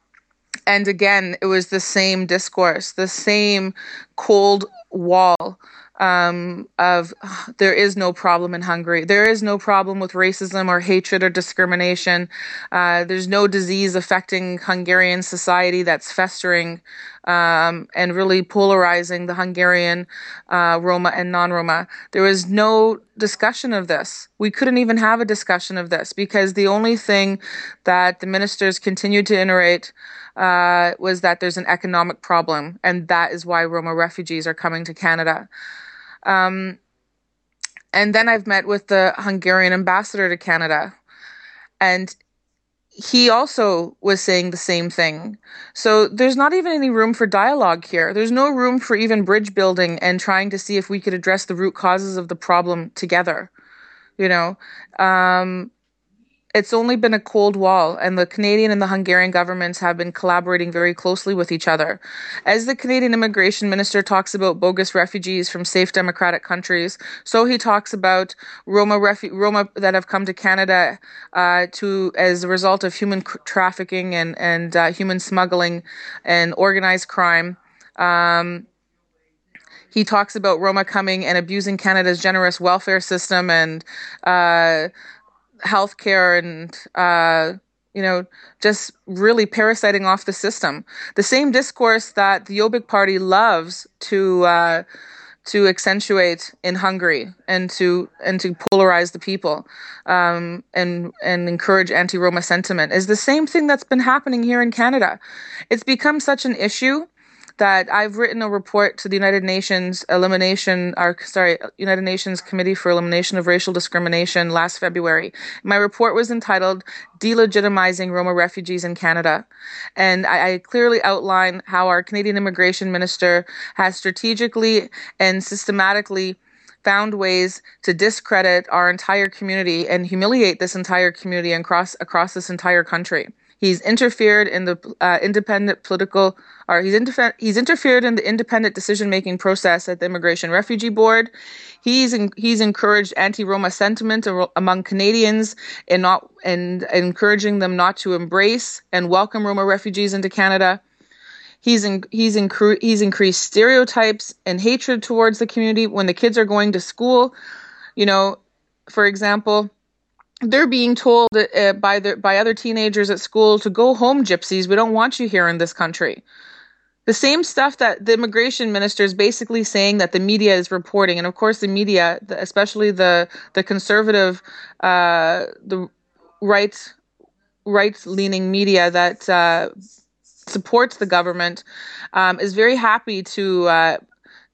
(clears throat) and again, it was the same discourse, the same cold wall um, of (sighs) there is no problem in Hungary. There is no problem with racism or hatred or discrimination. Uh, there's no disease affecting Hungarian society that's festering um, and really polarizing the Hungarian uh, Roma and non Roma. There was no discussion of this. We couldn't even have a discussion of this because the only thing that the ministers continued to iterate uh, was that there's an economic problem, and that is why Roma refugees are coming to Canada. Um, and then I've met with the Hungarian ambassador to Canada, and he also was saying the same thing. So there's not even any room for dialogue here. There's no room for even bridge building and trying to see if we could address the root causes of the problem together. You know, um, it's only been a cold wall, and the Canadian and the Hungarian governments have been collaborating very closely with each other. As the Canadian immigration minister talks about bogus refugees from safe democratic countries, so he talks about Roma refu- Roma that have come to Canada uh, to as a result of human trafficking and and uh, human smuggling and organized crime. Um, he talks about Roma coming and abusing Canada's generous welfare system and uh, healthcare and uh, you know just really parasiting off the system. The same discourse that the Jobbik Party loves to uh, to accentuate in Hungary and to and to polarize the people um, and and encourage anti-Roma sentiment is the same thing that's been happening here in Canada. It's become such an issue that I've written a report to the United Nations elimination, or sorry, United Nations Committee for Elimination of Racial Discrimination last February. My report was entitled "Delegitimizing Roma Refugees in Canada," and I, I clearly outline how our Canadian Immigration Minister has strategically and systematically found ways to discredit our entire community and humiliate this entire community and across across this entire country. He's interfered in the uh, independent political, or he's, interfe- he's interfered in the independent decision making process at the Immigration Refugee Board. He's in, he's encouraged anti-Roma sentiment among Canadians and not and encouraging them not to embrace and welcome Roma refugees into Canada. He's in, he's incre- he's increased stereotypes and hatred towards the community when the kids are going to school. You know, for example, they're being told uh, by the, by other teenagers at school to go home, gypsies. We don't want you here in this country. The same stuff that the immigration minister is basically saying that the media is reporting, and of course the media, especially the the conservative, uh, the right right leaning media that uh, supports the government, um, is very happy to uh,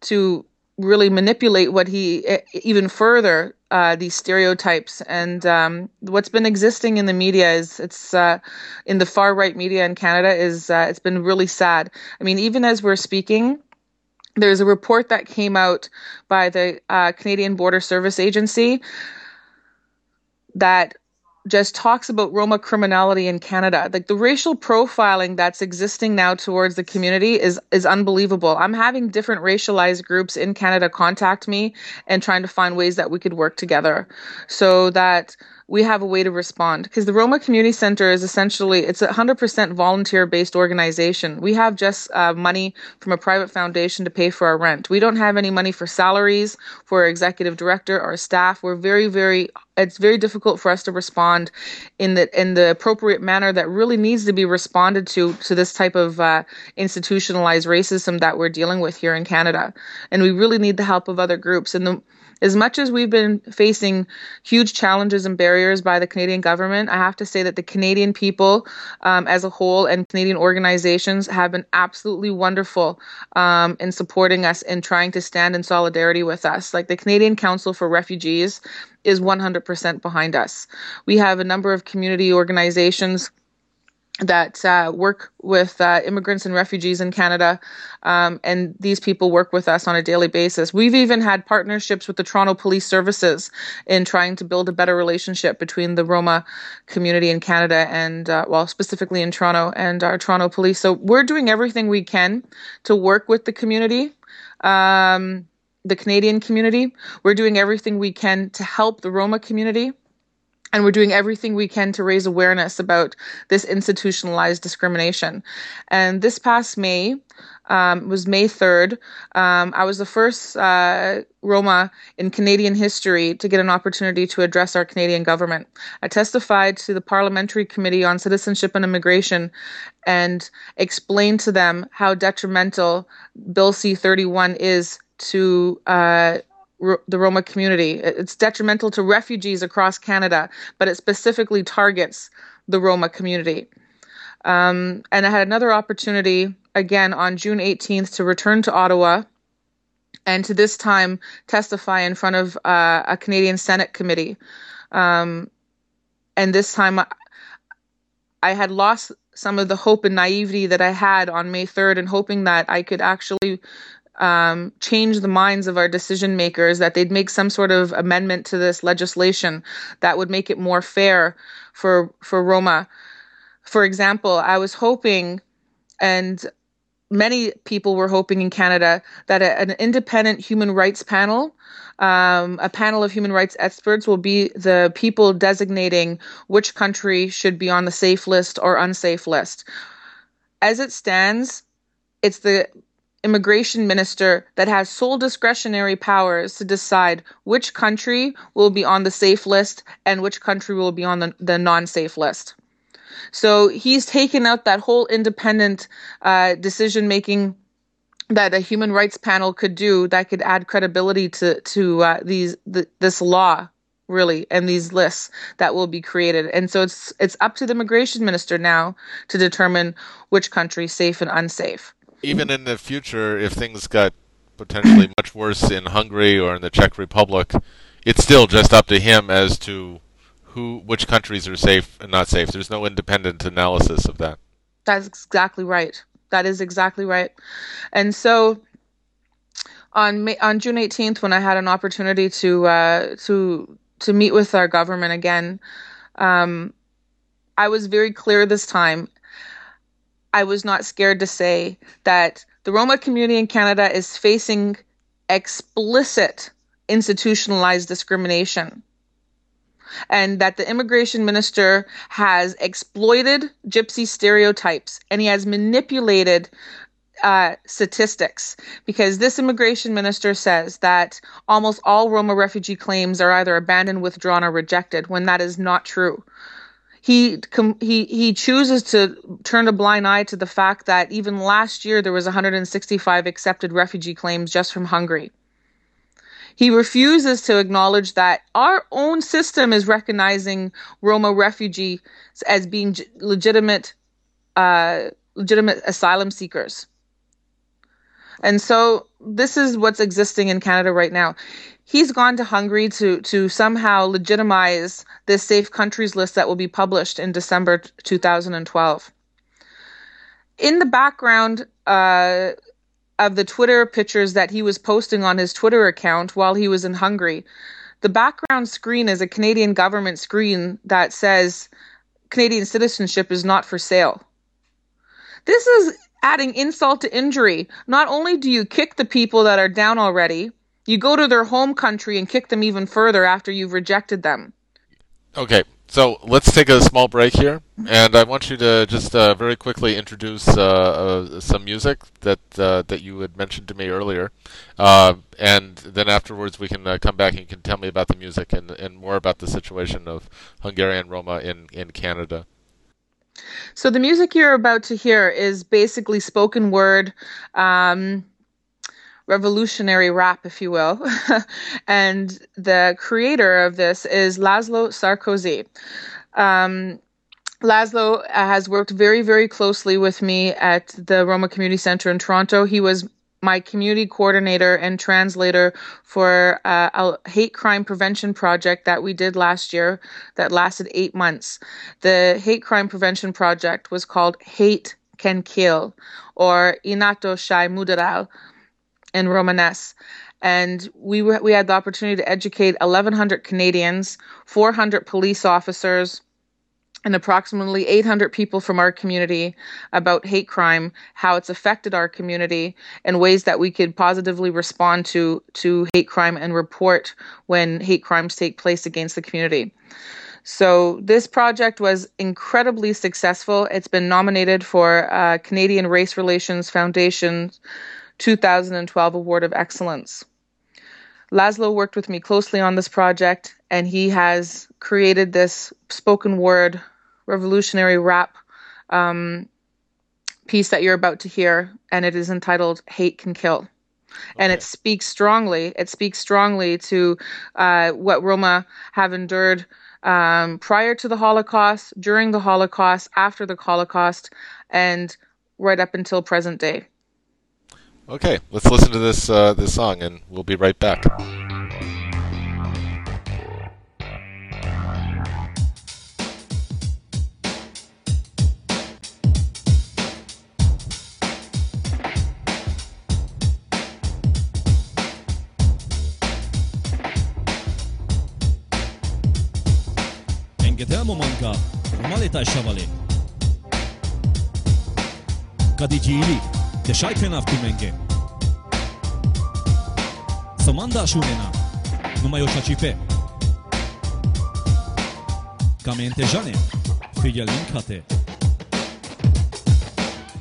to really manipulate what he even further uh, these stereotypes. And um, what's been existing in the media is it's uh, in the far right media in Canada is uh, it's been really sad. I mean, even as we're speaking, there's a report that came out by the uh, Canadian Border Service Agency that just talks about Roma criminality in Canada. Like the racial profiling that's existing now towards the community is is unbelievable. I'm having different racialized groups in Canada contact me and trying to find ways that we could work together so that we have a way to respond because the Roma Community Center is essentially it's a 100% volunteer based organization. We have just uh, money from a private foundation to pay for our rent. We don't have any money for salaries for our executive director or staff. We're very very it's very difficult for us to respond in the in the appropriate manner that really needs to be responded to to this type of uh, institutionalized racism that we're dealing with here in Canada, and we really need the help of other groups. And the as much as we've been facing huge challenges and barriers by the Canadian government, I have to say that the Canadian people um, as a whole and Canadian organizations have been absolutely wonderful um, in supporting us and trying to stand in solidarity with us. Like the Canadian Council for Refugees is 100% behind us. We have a number of community organizations that uh, work with uh, immigrants and refugees in Canada, um, and these people work with us on a daily basis. We've even had partnerships with the Toronto Police Services in trying to build a better relationship between the Roma community in Canada and, uh, well, specifically in Toronto and our Toronto Police. So we're doing everything we can to work with the community. Um, the Canadian community. We're doing everything we can to help the Roma community and we're doing everything we can to raise awareness about this institutionalized discrimination. And this past May, um, was May 3rd. Um, I was the first uh, Roma in Canadian history to get an opportunity to address our Canadian government. I testified to the Parliamentary Committee on Citizenship and Immigration and explained to them how detrimental Bill C 31 is to uh, the Roma community. It's detrimental to refugees across Canada, but it specifically targets the Roma community. Um, and I had another opportunity again on June 18th to return to Ottawa and to this time testify in front of uh, a Canadian Senate committee. Um, and this time I had lost some of the hope and naivety that I had on May 3rd and hoping that I could actually um, change the minds of our decision makers, that they'd make some sort of amendment to this legislation that would make it more fair for for Roma. For example, I was hoping, and many people were hoping in Canada that a, an independent human rights panel, um, a panel of human rights experts, will be the people designating which country should be on the safe list or unsafe list. As it stands, it's the immigration minister that has sole discretionary powers to decide which country will be on the safe list and which country will be on the, the non safe list. So he's taken out that whole independent uh, decision making that a human rights panel could do that could add credibility to to uh, these the, this law really and these lists that will be created and so it's it's up to the immigration minister now to determine which country safe and unsafe even in the future, if things got potentially much worse in Hungary or in the Czech Republic, it's still just up to him as to who, which countries are safe and not safe. There's no independent analysis of that. That's exactly right. That is exactly right. And so, on May, on June 18th, when I had an opportunity to uh, to to meet with our government again, um, I was very clear this time I was not scared to say that the Roma community in Canada is facing explicit institutionalized discrimination and that the immigration minister has exploited gypsy stereotypes and he has manipulated uh, statistics because this immigration minister says that almost all Roma refugee claims are either abandoned, withdrawn, or rejected when that is not true he he he chooses to turn a blind eye to the fact that even last year there was 165 accepted refugee claims just from Hungary. He refuses to acknowledge that our own system is recognizing Roma refugees as being legitimate uh, legitimate asylum seekers. And so this is what's existing in Canada right now. He's gone to Hungary to to somehow legitimize this safe countries list that will be published in December 2012. In the background uh, of the Twitter pictures that he was posting on his Twitter account while he was in Hungary, the background screen is a Canadian government screen that says Canadian citizenship is not for sale. This is adding insult to injury. Not only do you kick the people that are down already, you go to their home country and kick them even further after you've rejected them. Okay, so let's take a small break here, and I want you to just uh, very quickly introduce uh, uh, some music that uh, that you had mentioned to me earlier, uh, and then afterwards we can uh, come back and you can tell me about the music and, and more about the situation of Hungarian Roma in, in Canada. So the music you're about to hear is basically spoken word. Um, revolutionary rap, if you will. (laughs) and the creator of this is Laszlo Sarkozy. Um, Laszlo has worked very, very closely with me at the Roma Community Center in Toronto. He was my community coordinator and translator for uh, a hate crime prevention project that we did last year that lasted eight months. The hate crime prevention project was called Hate Can Kill or Inato Shai Mudaral in Romanes. And we, we had the opportunity to educate 1,100 Canadians, 400 police officers, and approximately 800 people from our community about hate crime, how it's affected our community, and ways that we could positively respond to, to hate crime and report when hate crimes take place against the community. So this project was incredibly successful. It's been nominated for uh, Canadian Race Relations Foundation 2012 Award of Excellence. Laszlo worked with me closely on this project, and he has created this spoken word revolutionary rap um, piece that you're about to hear, and it is entitled "Hate Can Kill." Okay. And it speaks strongly. It speaks strongly to uh, what Roma have endured um, prior to the Holocaust, during the Holocaust, after the Holocaust, and right up until present day. Okay, let's listen to this uh, this song, and we'll be right back. Engedemo manka, malita xavali. Դե շայք են ավտի մենք են։ Սմանդա շունենա, նումա յոշաչիպե։ Կամենտեժան է, ֆիգել ինքատ է։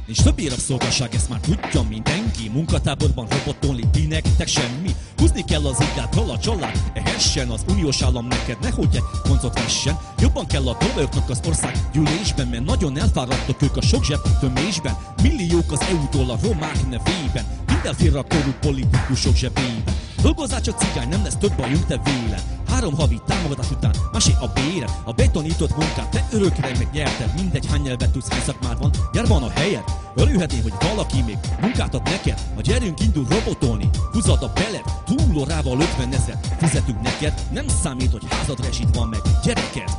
Nincs többé rabszolgasság, ezt már tudja mindenki. Munkatáborban robotolni ti nektek semmi. Húzni kell az iglátról a család Ehessen az uniós állam neked, nehogy egy koncot vessen. Jobban kell a dolgoknak az ország gyűlésben Mert nagyon elfáradtak ők a sok zseb tömésben. Milliók az EU-tól a romák nevében. Mindenféle a korú politikusok zsebében. Dolgozzál csak cigány, nem lesz több bajunk te véle Három havi támogatás után masé a béred A betonított munkát. Te örökre megnyerted Mindegy hány nyelvet tudsz, hány szakmád van. Gyere van a helyed. Örülhetnél, hogy valaki még munkát ad neked. Ma gyerünk indul robotolni. Húzad a belet Túlórával 50 ezer Fizetünk neked. Nem számít, hogy házad rezsit van meg. Gyereked!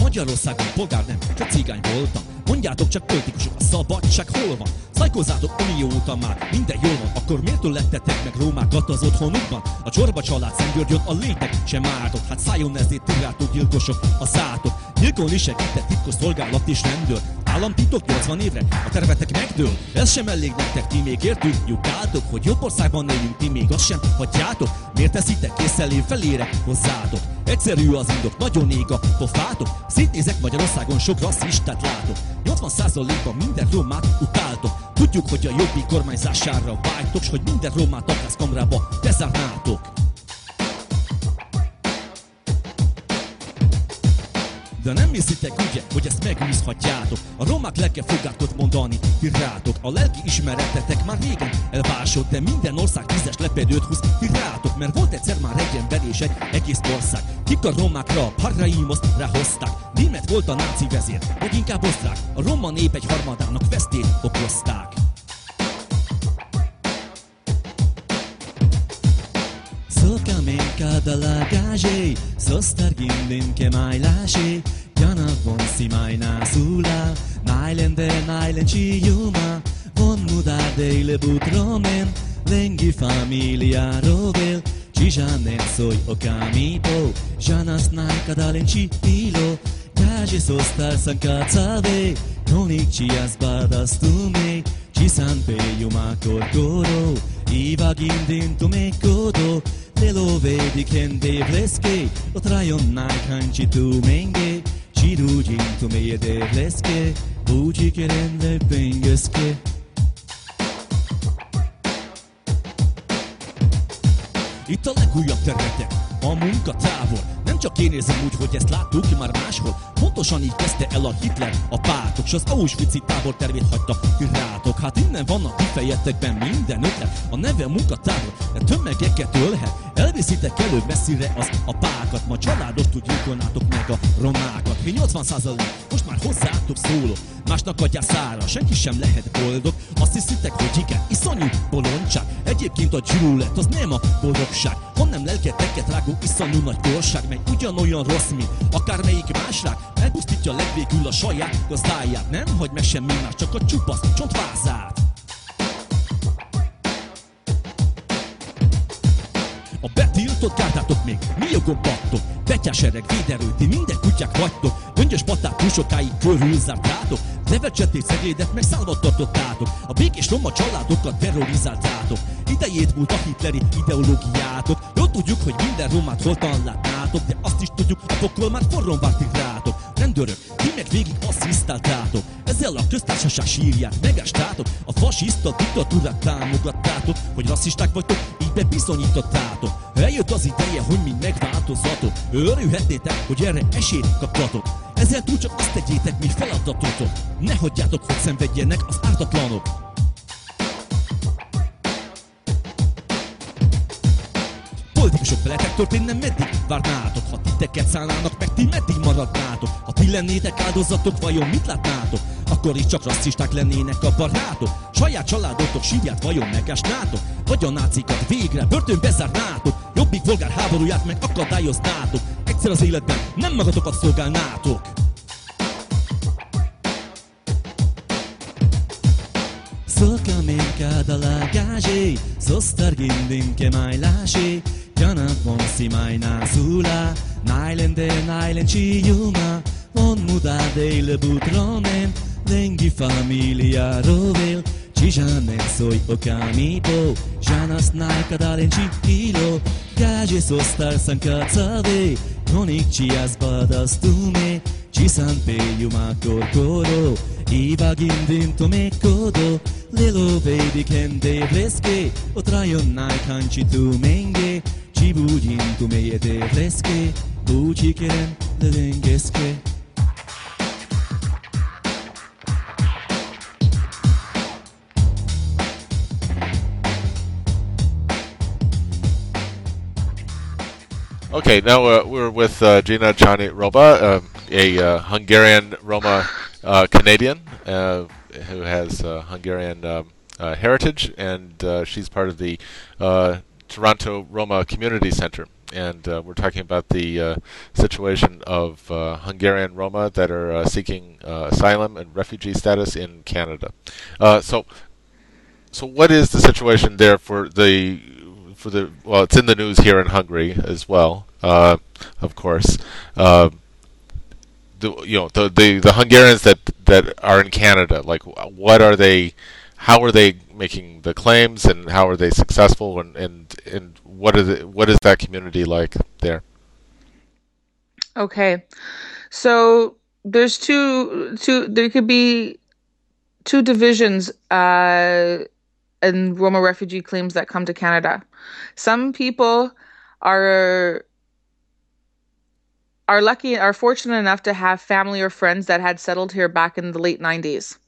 Magyarországon polgár nem, csak cigány voltam Mondjátok csak politikusok, a szabadság hol van? Szajkozátok unió óta már, minden jól van Akkor miért lettetek meg Rómákat az otthonukban? A csorba család Szentgyörgyön a létek sem ártott Hát szálljon ezért tiráltok gyilkosok a szátok. Gyilkolni segített titkos szolgálat és rendőr Államtitok 80 évre, a tervetek megdől Ez sem elég nektek, ti még értünk. Nyugáltok, hogy jobb országban éljünk, ti még azt sem hagyjátok. Miért teszitek készelé felére hozzátok? Egyszerű az indok, nagyon ég a pofátok. Szétnézek Magyarországon, sok rasszistát látok 80%-ban minden romát utáltok. Tudjuk, hogy a jobbi kormányzására vágytok S hogy minden romát akaszkamrába bezárnátok De nem hiszitek ugye, hogy ezt megúszhatjátok A romák lelke fogátot mondani, ti rátok A lelki ismeretetek már régen elvásott De minden ország tízes lepedőt húz, ti rátok Mert volt egyszer már egy ember és egy egész ország. Kik a romákra, a parraimoszt ráhozták Német volt a náci vezér, vagy inkább osztrák. A roma nép egy harmadának vesztét okozták cada lagajei Sostar gindinke mailashi Jana von si maina sula Mailen de mailen ci yuma Von mudar deile butromen Lengi familia rovel Ci janen soi o camipo Janas nai cadalen ci pilo Gaje sostar san cazade Tonic ci as badas stumei. Hisante io m'accorgo Iva gindinto me codo Te lo vedi che ne fresche Lo traion nai canci tu menge Ci ruginto me de fresche Buci che rende pengesche Itt a legújabb területek, a munka távol nem csak én érzem úgy, hogy ezt láttuk már máshol. Pontosan így kezdte el a Hitler. A pártok S az Auschwitz-i tábor tervét hagyta rátok? Hát innen vannak kifejetekben minden ötlet. A neve munkatábor, de tömegeket ölhet. Elviszitek előbb messzire az a pákat. Ma családos tud gyilkolnátok meg a romákat. Mi 80 százalék, most már hozzátok szólok. Másnak adja szára, senki sem lehet boldog. Azt hiszitek, hogy igen, iszonyú bolondság. Egyébként a gyűlölet az nem a boldogság. Hanem lelketeket rágó iszonyú nagy korság Mely ugyanolyan rossz, mint akármelyik más rák Elpusztítja legvégül a saját gazdáját. Nem hagy meg semmi más, csak a csupasz csontvázát A betiltott kártátok még mi jogon pattok? Betyásereg, véderő, ti minden kutyák vagytok. Göngyös patát túl sokáig körülzártátok Nevecsetét, szegédet meg számot tartottátok A békés roma családokat terrorizáltátok Idejét múlt a hitleri ideológiátok. Jól tudjuk, hogy minden romát holtan látnátok De azt is tudjuk, a pokol már forron várt rátok Rendőrök, ti meg végig asszisztáltátok. Ezzel a köztársaság sírját megástátok A fasiszta diktatúrát támogattátok Hogy rasszisták vagytok, így bebizonyítottátok Eljött az ideje, hogy mind megváltozatok. Örülhetnétek, hogy erre esélyt kaptatok. Ezzel túl csak azt tegyétek, mi feladatotok. Ne hagyjátok, hogy szenvedjenek az ártatlanok Politikusok veletek történne, meddig várnátok? Ha titeket szállnának meg, ti meddig maradnátok? Ha ti lennétek áldozatok, vajon mit látnátok? Akkor is csak rasszisták lennének a barátok Saját családotok sírját vajon megásnátok? Vagy a nácikat végre börtönbe zárnátok? Jobbik volgár háborúját meg akadályoznátok Egyszer az életben nem magatokat szolgálnátok Solcame cada lagage, sostargindin che mai lasci, Jana von si maina sula Nailen den ailen ci iuna Von muda del butronen Lengi familia rovel. Ci jane soi o camipo Janas nai cadalen ci ilo Gaje sostar san cazade Tonic ci asbadas tume Ci san pe iuma corcoro Iba gindim tome kodo. Lelo vedi kende vreske O trajonnai kanci tu menge. Okay, now uh, we're with uh, Gina Csanyi-Robah, um, a uh, Hungarian Roma uh, Canadian uh, who has uh, Hungarian um, heritage, and she's part of the Toronto Roma Community Center. And uh, we're talking about the uh, situation of uh, Hungarian Roma that are uh, seeking uh, asylum and refugee status in Canada. Uh, so, so what is the situation there for the for the well? It's in the news here in Hungary as well, of course. The you know the, the the Hungarians that that are in Canada, like what are they? How are they making the claims, and how are they successful, and and, and what is it, what is that community like there? Okay. So there's two two there could be two divisions uh in Roma refugee claims that come to Canada. Some people are are lucky, are fortunate enough to have family or friends that had settled here back in the late 90s.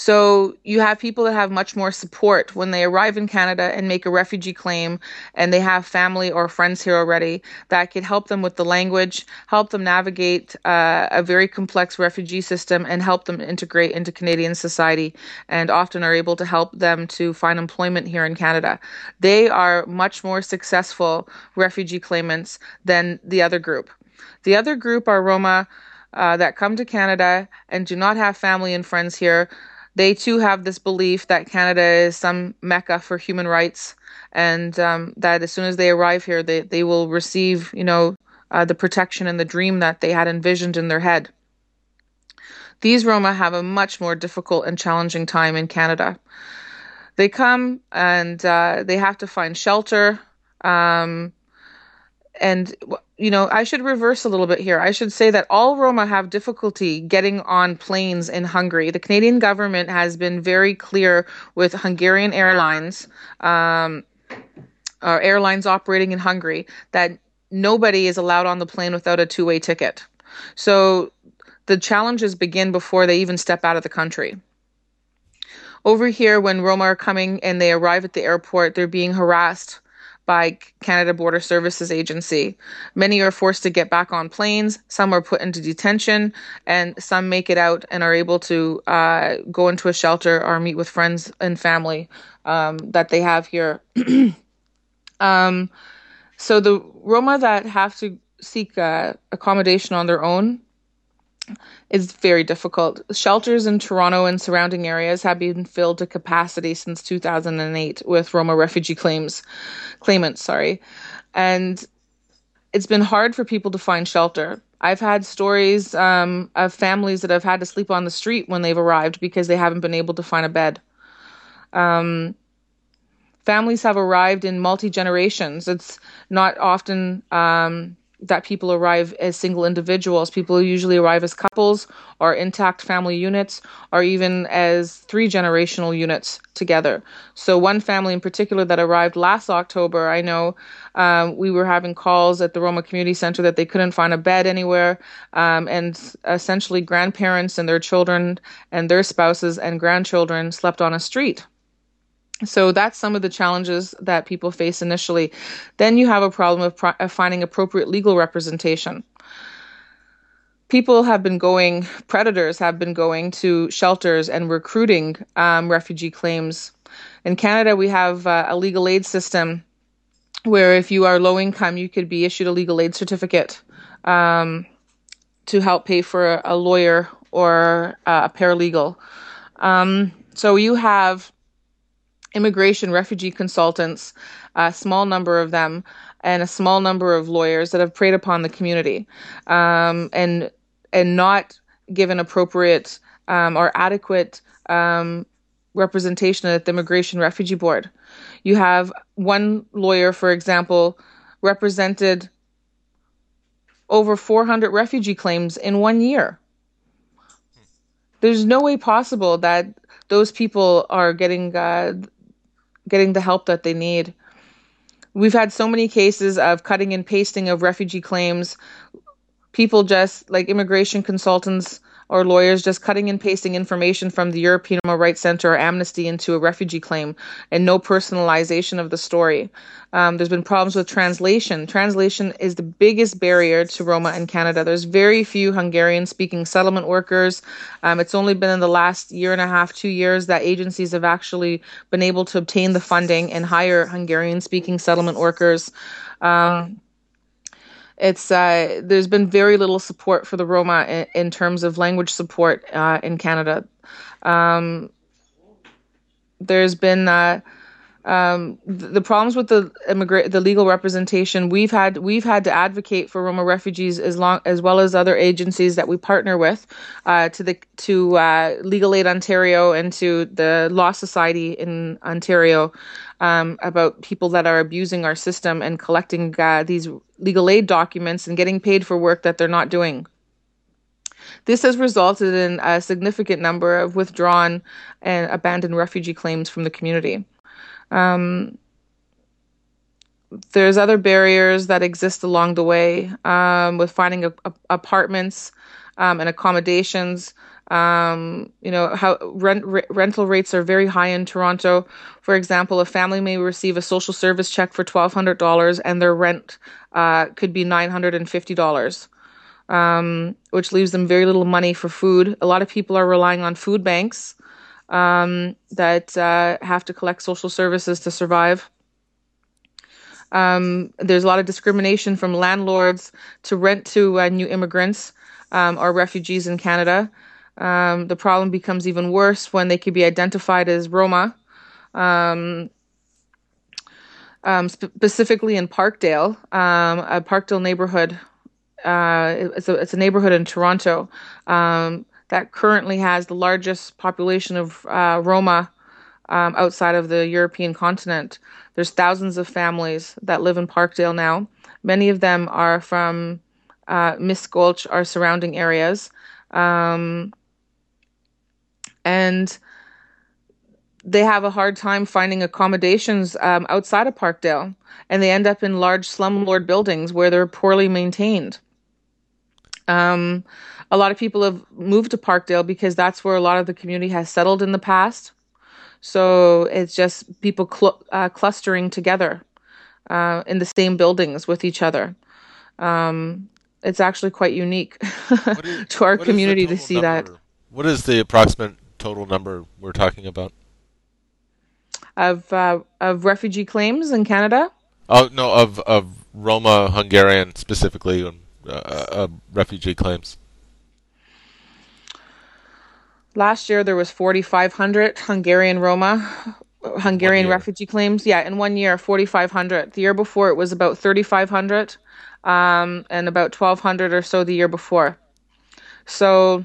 So you have people that have much more support when they arrive in Canada and make a refugee claim and they have family or friends here already that could help them with the language, help them navigate uh, a very complex refugee system and help them integrate into Canadian society and often are able to help them to find employment here in Canada. They are much more successful refugee claimants than the other group. The other group are Roma uh, that come to Canada and do not have family and friends here they too have this belief that Canada is some mecca for human rights, and um, that as soon as they arrive here, they they will receive, you know, uh, the protection and the dream that they had envisioned in their head. These Roma have a much more difficult and challenging time in Canada. They come and uh, they have to find shelter. Um, and you know i should reverse a little bit here. I should say that all roma have difficulty getting on planes in hungary. The canadian government has been very clear with hungarian airlines um, or airlines operating in hungary that nobody is allowed on the plane without a two-way ticket. So the challenges begin before they even step out of the country. Over here when roma are coming and they arrive at the airport they're being harassed by Canada Border Services Agency. Many are forced to get back on planes, some are put into detention, and some make it out and are able to uh, go into a shelter or meet with friends and family um, that they have here. (clears throat) um, so the Roma that have to seek uh, accommodation on their own is very difficult. Shelters in Toronto and surrounding areas have been filled to capacity since 2008 with Roma refugee claims claimants, sorry. And it's been hard for people to find shelter. I've had stories um, of families that have had to sleep on the street when they've arrived because they haven't been able to find a bed. Um, families have arrived in multi generations. It's not often um, that people arrive as single individuals. People usually arrive as couples or intact family units or even as three generational units together. So, one family in particular that arrived last October, I know um, we were having calls at the Roma Community Center that they couldn't find a bed anywhere. Um, and essentially, grandparents and their children and their spouses and grandchildren slept on a street. So that's some of the challenges that people face initially. Then you have a problem of, pro- of finding appropriate legal representation. People have been going, predators have been going to shelters and recruiting um, refugee claims. In Canada, we have uh, a legal aid system where if you are low income, you could be issued a legal aid certificate um, to help pay for a, lawyer or uh, a paralegal. Um, so you have immigration refugee consultants, a small number of them, and a small number of lawyers that have preyed upon the community, um, and and not given appropriate um, or adequate um, representation at the Immigration Refugee Board. You have one lawyer, for example, represented over 400 refugee claims in one year. There's no way possible that those people are getting uh, getting the help that they need. We've had so many cases of cutting and pasting of refugee claims. People just like immigration consultants or lawyers just cutting and pasting information from the European Human Rights Center or Amnesty into a refugee claim and no personalization of the story. Um, there's been problems with translation. Translation is the biggest barrier to Roma in Canada. There's very few Hungarian speaking settlement workers. Um, it's only been in the last year and a half, two years, that agencies have actually been able to obtain the funding and hire Hungarian speaking settlement workers. Um, it's uh, there's been very little support for the Roma in, in terms of language support uh, in Canada. Um, there's been uh, um, the problems with the immigrant the legal representation we've had we've had to advocate for Roma refugees as long as well as other agencies that we partner with uh, to the to uh, Legal Aid Ontario and to the Law Society in Ontario um, about people that are abusing our system and collecting uh, these legal aid documents and getting paid for work that they're not doing. This has resulted in a significant number of withdrawn and abandoned refugee claims from the community. Um, there's other barriers that exist along the way um, with finding a, a, apartments um, and accommodations. Um, you know how rent, re- rental rates are very high in Toronto. For example, a family may receive a social service check for twelve hundred dollars, and their rent uh, could be nine hundred and fifty dollars, um, which leaves them very little money for food. A lot of people are relying on food banks um, that uh, have to collect social services to survive. Um, there's a lot of discrimination from landlords to rent to uh, new immigrants um, or refugees in Canada. Um, the problem becomes even worse when they can be identified as Roma. Um, um, specifically in Parkdale, um, a Parkdale neighborhood. Uh, it's, a, it's a neighborhood in Toronto that currently has the largest population of uh, Roma um, outside of the European continent. There's thousands of families that live in Parkdale now. Many of them are from uh, Miskolc or surrounding areas. Um, and they have a hard time finding accommodations um, outside of Parkdale, and they end up in large slumlord buildings where they're poorly maintained. Um, a lot of people have moved to Parkdale because that's where a lot of the community has settled in the past. So it's just people cl- uh, clustering together uh, in the same buildings with each other. Um, it's actually quite unique is, (laughs) to our community to see number? that. What is the approximate total number we're talking about? Of uh, of refugee claims in Canada? Oh no, of of Roma Hungarian specifically, um, uh, uh, refugee claims. Last year there was 4,500 Hungarian Roma, Hungarian refugee claims. Yeah, in one year, 4,500. The year before it was about 3,500, um, and about 1,200 or so the year before. So,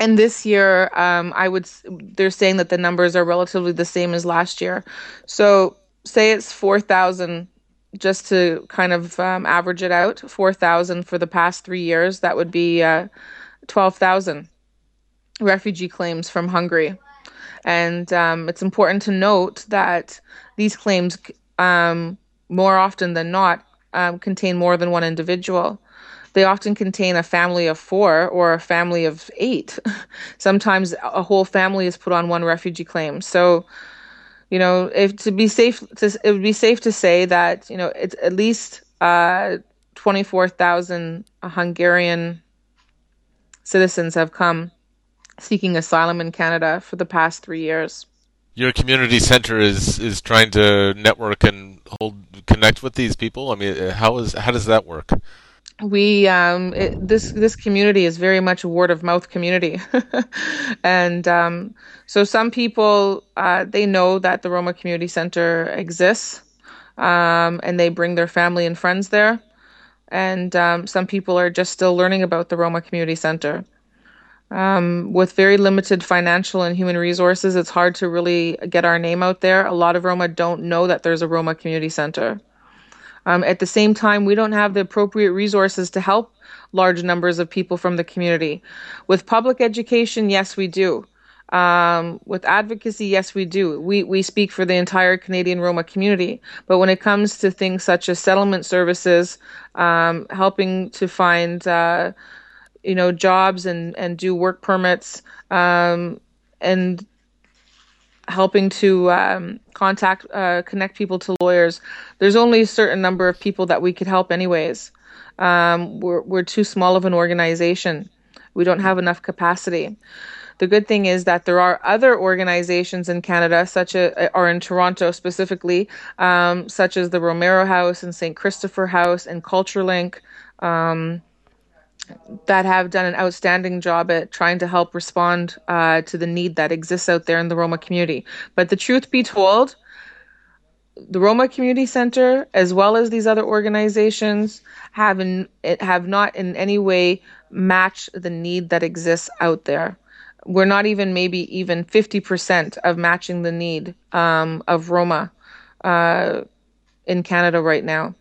and this year, um, I would. They're saying that the numbers are relatively the same as last year. So, say it's 4,000 just to kind of um, average it out 4,000 for the past three years, that would be uh, 12,000 refugee claims from Hungary. And um, it's important to note that these claims, um, more often than not, um, contain more than one individual. They often contain a family of four or a family of eight. (laughs) Sometimes a whole family is put on one refugee claim. So, you know, if to be safe, to, it would be safe to say that you know it's at least uh, twenty four thousand Hungarian citizens have come seeking asylum in Canada for the past three years. Your community center is is trying to network and hold connect with these people. I mean, how is how does that work? We um, it, this this community is very much a word of mouth community, (laughs) and um, so some people uh, they know that the Roma Community Center exists, um, and they bring their family and friends there, and um, some people are just still learning about the Roma Community Center. Um, with very limited financial and human resources, it's hard to really get our name out there. A lot of Roma don't know that there's a Roma Community Center. Um, at the same time, we don't have the appropriate resources to help large numbers of people from the community. With public education, yes, we do. Um, with advocacy, yes, we do. We we speak for the entire Canadian Roma community. But when it comes to things such as settlement services, um, helping to find uh, you know jobs and and do work permits, um, and helping to um, contact uh, connect people to lawyers. There's only a certain number of people that we could help anyways. Um, we're, we're too small of an organization. We don't have enough capacity. The good thing is that there are other organizations in Canada, such as, or in Toronto specifically, um, such as the Romero House and St. Christopher House and CultureLink, um, that have done an outstanding job at trying to help respond uh, to the need that exists out there in the Roma community. But the truth be told, the Roma Community Center, as well as these other organizations, have in, have not in any way matched the need that exists out there. We're not even maybe even 50% of matching the need um, of Roma uh, in Canada right now.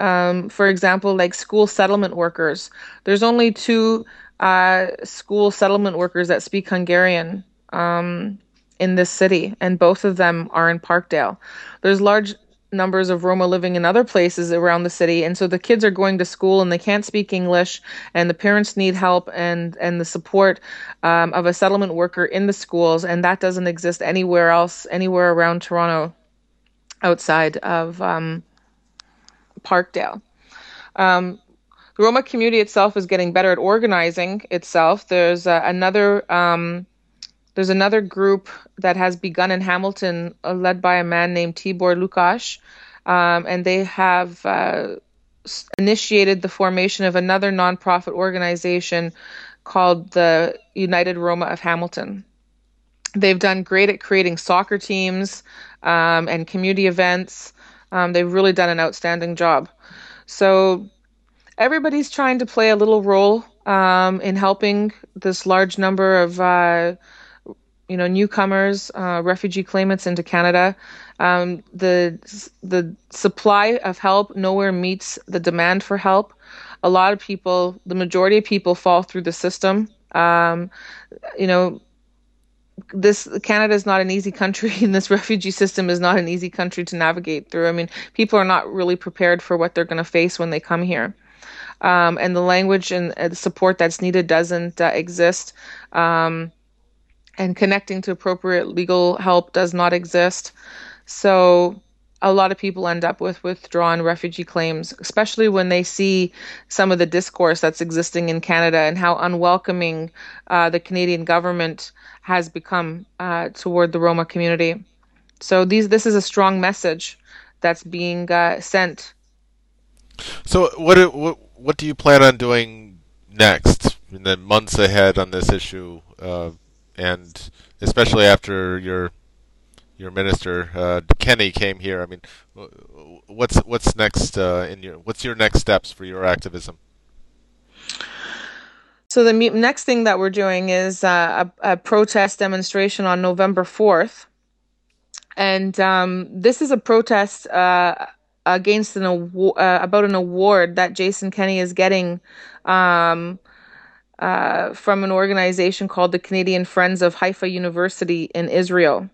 Um, for example, like school settlement workers. There's only two uh, school settlement workers that speak Hungarian um, in this city, and both of them are in Parkdale. There's large numbers of Roma living in other places around the city, and so the kids are going to school and they can't speak English, and the parents need help and and the support um, of a settlement worker in the schools, and that doesn't exist anywhere else, anywhere around Toronto, outside of um, Parkdale. Um, the Roma community itself is getting better at organizing itself. There's uh, another um, there's another group that has begun in Hamilton, uh, led by a man named Tibor Lukash, um, and they have uh, initiated the formation of another nonprofit organization called the United Roma of Hamilton. They've done great at creating soccer teams um, and community events. Um, they've really done an outstanding job. So everybody's trying to play a little role um, in helping this large number of uh, you know newcomers, uh, refugee claimants into Canada. Um, the the supply of help nowhere meets the demand for help. A lot of people, the majority of people, fall through the system. Um, you know, this Canada is not an easy country, (laughs) and this refugee system is not an easy country to navigate through. I mean, people are not really prepared for what they're going to face when they come here. Um, and the language and uh, the support that's needed doesn't uh, exist. Um, and connecting to appropriate legal help does not exist. So a lot of people end up with withdrawn refugee claims, especially when they see some of the discourse that's existing in Canada and how unwelcoming uh, the Canadian government has become uh, toward the Roma community. So these this is a strong message that's being uh, sent. So what, what what do you plan on doing next in the months ahead on this issue? Uh, and especially after your your minister uh, Kenney came here. I mean, what's what's next uh, in your what's your next steps for your activism? So the next thing that we're doing is uh, a, a, protest demonstration on November fourth, and um, this is a protest uh, against an award uh, about an award that Jason Kenney is getting. Um, uh, from an organization called the Canadian Friends of Haifa University in Israel.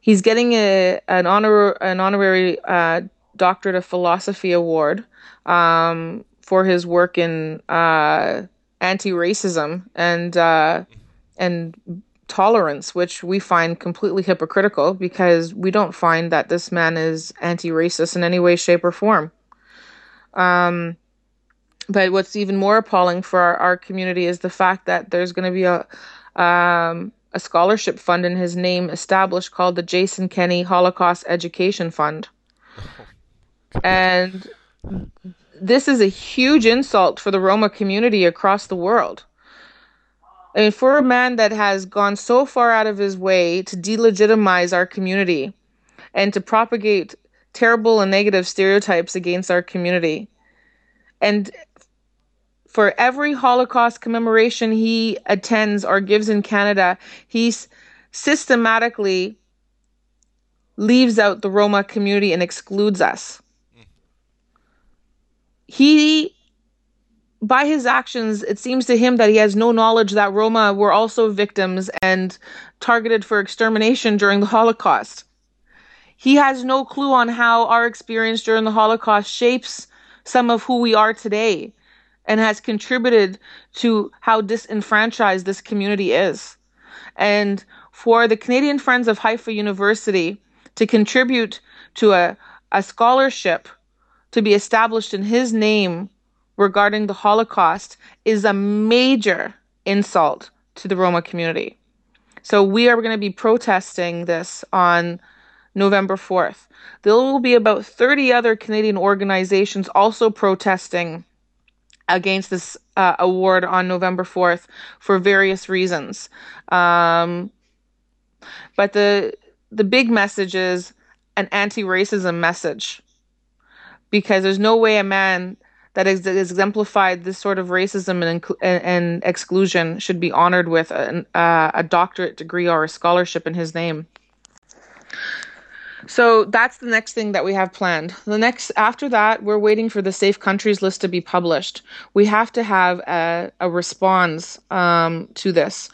He's getting a, an, honor, an honorary uh, doctorate of philosophy award um, for his work in uh, anti-racism and uh, and tolerance, which we find completely hypocritical because we don't find that this man is anti-racist in any way, shape, or form. Um, but what's even more appalling for our, our community is the fact that there's going to be a um, a scholarship fund in his name established called the Jason Kenney Holocaust Education Fund. and this is a huge insult for the Roma community across the world. I mean, for a man that has gone so far out of his way to delegitimize our community and to propagate terrible and negative stereotypes against our community, and for every Holocaust commemoration he attends or gives in Canada, he systematically leaves out the Roma community and excludes us. Hmm. He, by his actions, it seems to him that he has no knowledge that Roma were also victims and targeted for extermination during the Holocaust. He has no clue on how our experience during the Holocaust shapes some of who we are today and has contributed to how disenfranchised this community is. And for the Canadian Friends of Haifa University to contribute to a, a scholarship to be established in his name regarding the Holocaust is a major insult to the Roma community. So we are going to be protesting this on November 4th. There will be about 30 other Canadian organizations also protesting against this uh, award on November 4th for various reasons. Um, but the the big message is an anti-racism message because there's no way a man that has exemplified this sort of racism and, and, and exclusion should be honored with an, uh, a doctorate degree or a scholarship in his name. So that's the next thing that we have planned. The next after that, we're waiting for the safe countries list to be published. We have to have a, a response um, to this.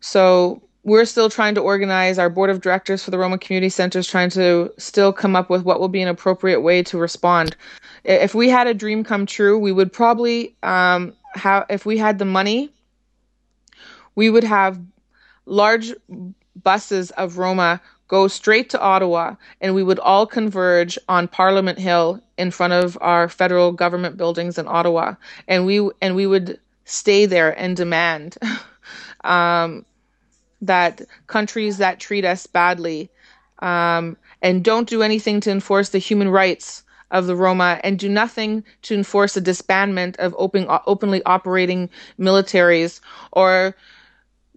So we're still trying to organize our board of directors for the Roma Community Centers, trying to still come up with what will be an appropriate way to respond. If we had a dream come true, we would probably um, have, if we had the money, we would have large buses of Roma go straight to Ottawa and we would all converge on Parliament Hill in front of our federal government buildings in Ottawa and we and we would stay there and demand (laughs) um, that countries that treat us badly um, and don't do anything to enforce the human rights of the Roma and do nothing to enforce a disbandment of open, openly operating militaries or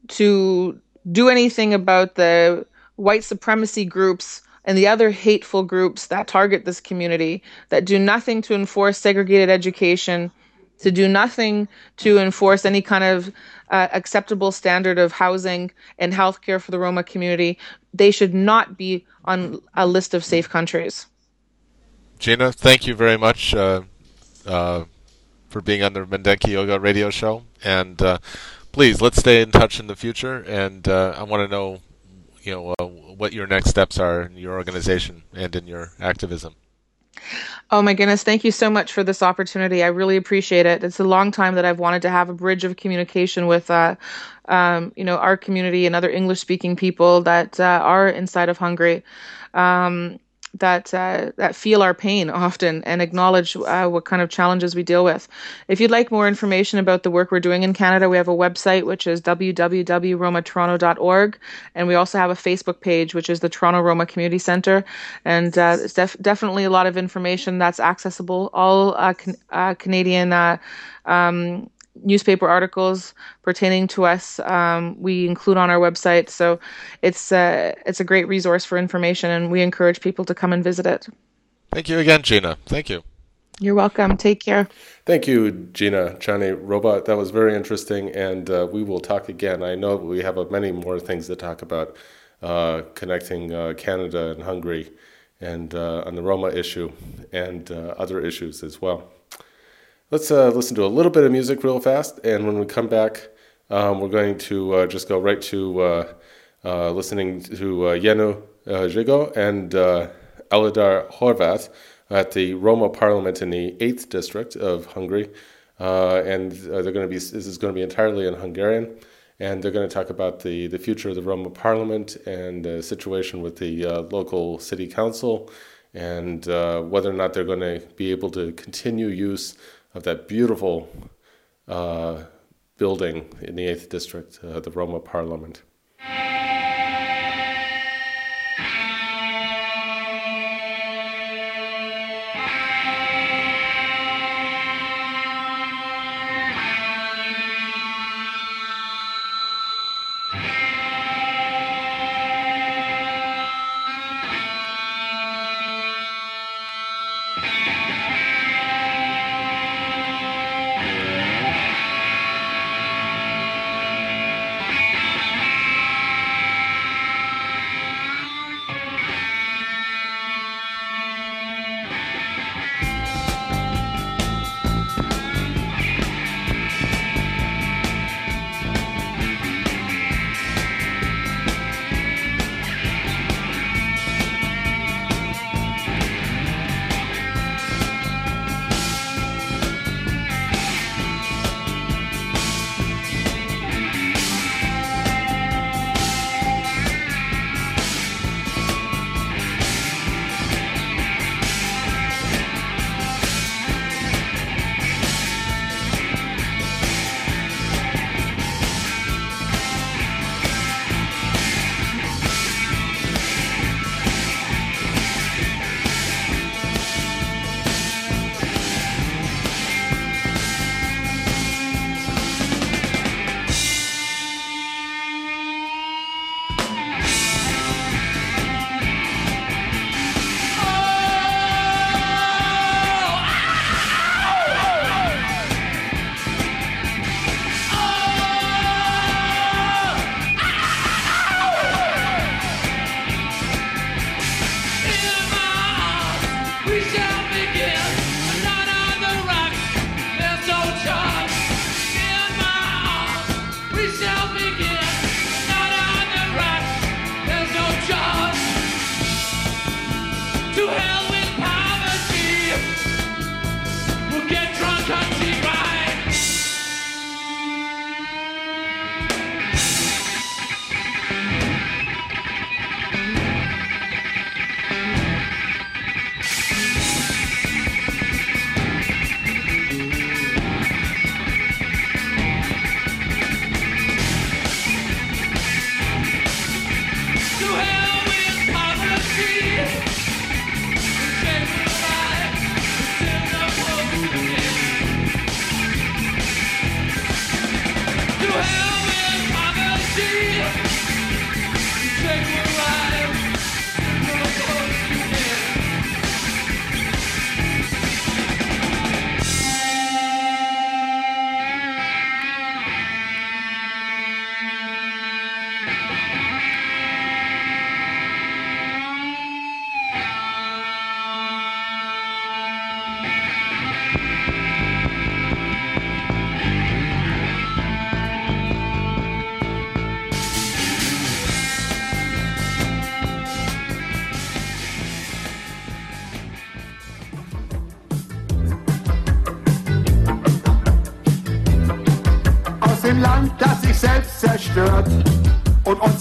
to do anything about the white supremacy groups and the other hateful groups that target this community that do nothing to enforce segregated education, to do nothing to enforce any kind of uh, acceptable standard of housing and healthcare for the Roma community, they should not be on a list of safe countries. Gina, thank you very much uh, uh, for being on the Mindenki Joga radio show. And uh, please, let's stay in touch in the future. And uh, I want to know you know uh, what your next steps are in your organization and in your activism. Oh my goodness, thank you so much for this opportunity. I really appreciate it. It's a long time that I've wanted to have a bridge of communication with uh, um, you know, our community and other English speaking people that uh, are inside of Hungary. Um, that uh, that feel our pain often and acknowledge uh, what kind of challenges we deal with. If you'd like more information about the work we're doing in Canada, we have a website which is www.romatoronto.org, and we also have a Facebook page which is the Toronto Roma Community Center, and uh, it's def- definitely a lot of information that's accessible. All uh, can- uh, Canadian uh, um, newspaper articles pertaining to us um, we include on our website. So it's uh, it's a great resource for information and we encourage people to come and visit it. Thank you again gina. Thank you. You're welcome. Take care. Thank you gina. Csanyi-Robah that was very interesting and uh, we will talk again. I know we have many more things to talk about uh, connecting uh, canada and hungary and uh, on the roma issue and uh, other issues as well Let's uh, listen to a little bit of music real fast, and when we come back, um, we're going to uh, just go right to uh, uh listening to uh, Jenő uh, Zsigó and Aladár Horvath at the Roma Parliament in the 8th District of Hungary. and they're going to be this is going to be entirely in Hungarian, and they're going to talk about the, the future of the Roma Parliament and the situation with the local city council and whether or not they're going to be able to continue use of that beautiful uh, building in the 8th District, uh, the Roma Parliament.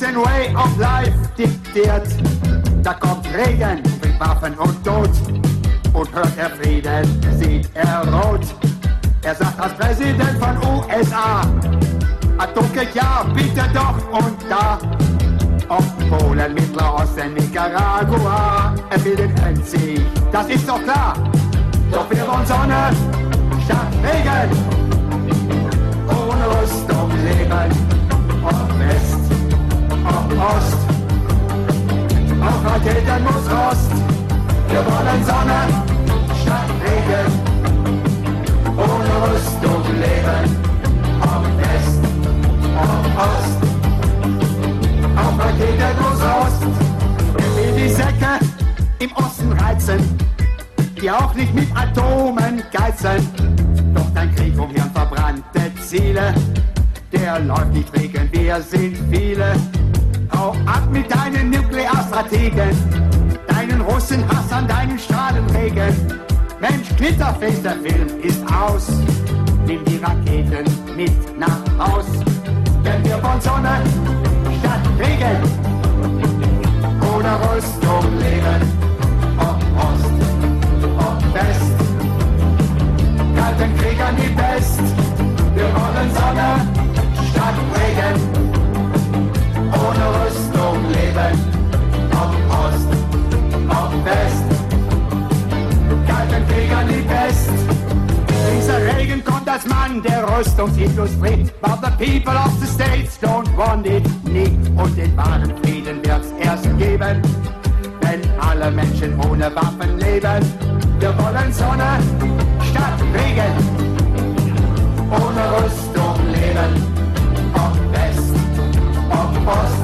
Und uns den Way of Life diktiert. Da kommt Regen, bringt Waffen und Tod und hört er Frieden, sieht er rot. Er sagt als Präsident von USA, Atomkrieg ja, bitte doch und da. Ob Polen, Mittler Osten, Nicaragua, er will den Endsieg, das ist doch klar. Doch wir wollen Sonne statt Regen ohne Rüstung leben. Ob West, ob Ost, auf Raketen muss Rost. Wir wollen Sonne statt Regen. Ohne Rüstung leben. Ob West, ob Ost, auf Raketen muss Rost. Er will die Säcke im Osten reizen, die auch nicht mit Atomen geizen. Doch dein Krieg um Hirn verbrannte Ziele, der läuft nicht regen, wir sind viele. Hau ab mit deinen Nuklearstrategen, deinen Russenhass an deinen Strahlenregen. Mensch, Glitterface, der Film ist aus. Nimm die Raketen mit nach Haus, denn wir wollen Sonne statt Regen. Ohne Rüstung leben, ob Ost, ob West. Kalten Kriegern die Pest, wir wollen Sonne Leben, ob Ost, ob West. Kalten Kriegern die Pest. Dieser Regen kommt als Mann der Rüstungsindustrie. But the people of the States don't want it nie. Und den wahren Frieden wird's erst geben, wenn alle Menschen ohne Waffen leben. Wir wollen Sonne statt Regen. Ohne Rüstung leben. Ob West, ob Ost.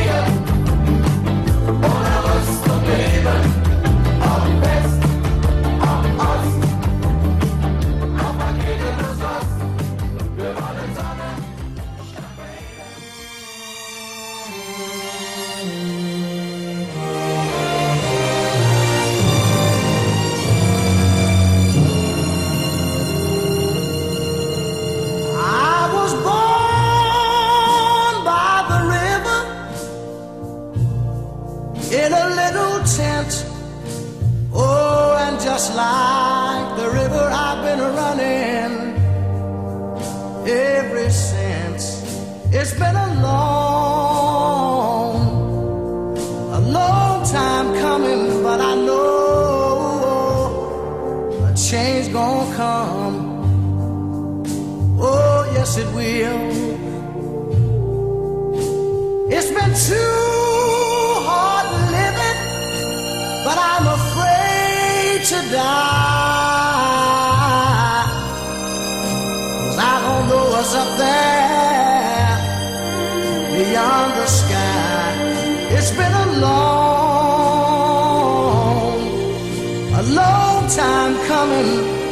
like the river, I've been running ever since. It's been a long, a long time coming, but I know a change gonna come. Oh, yes, it will. It's been too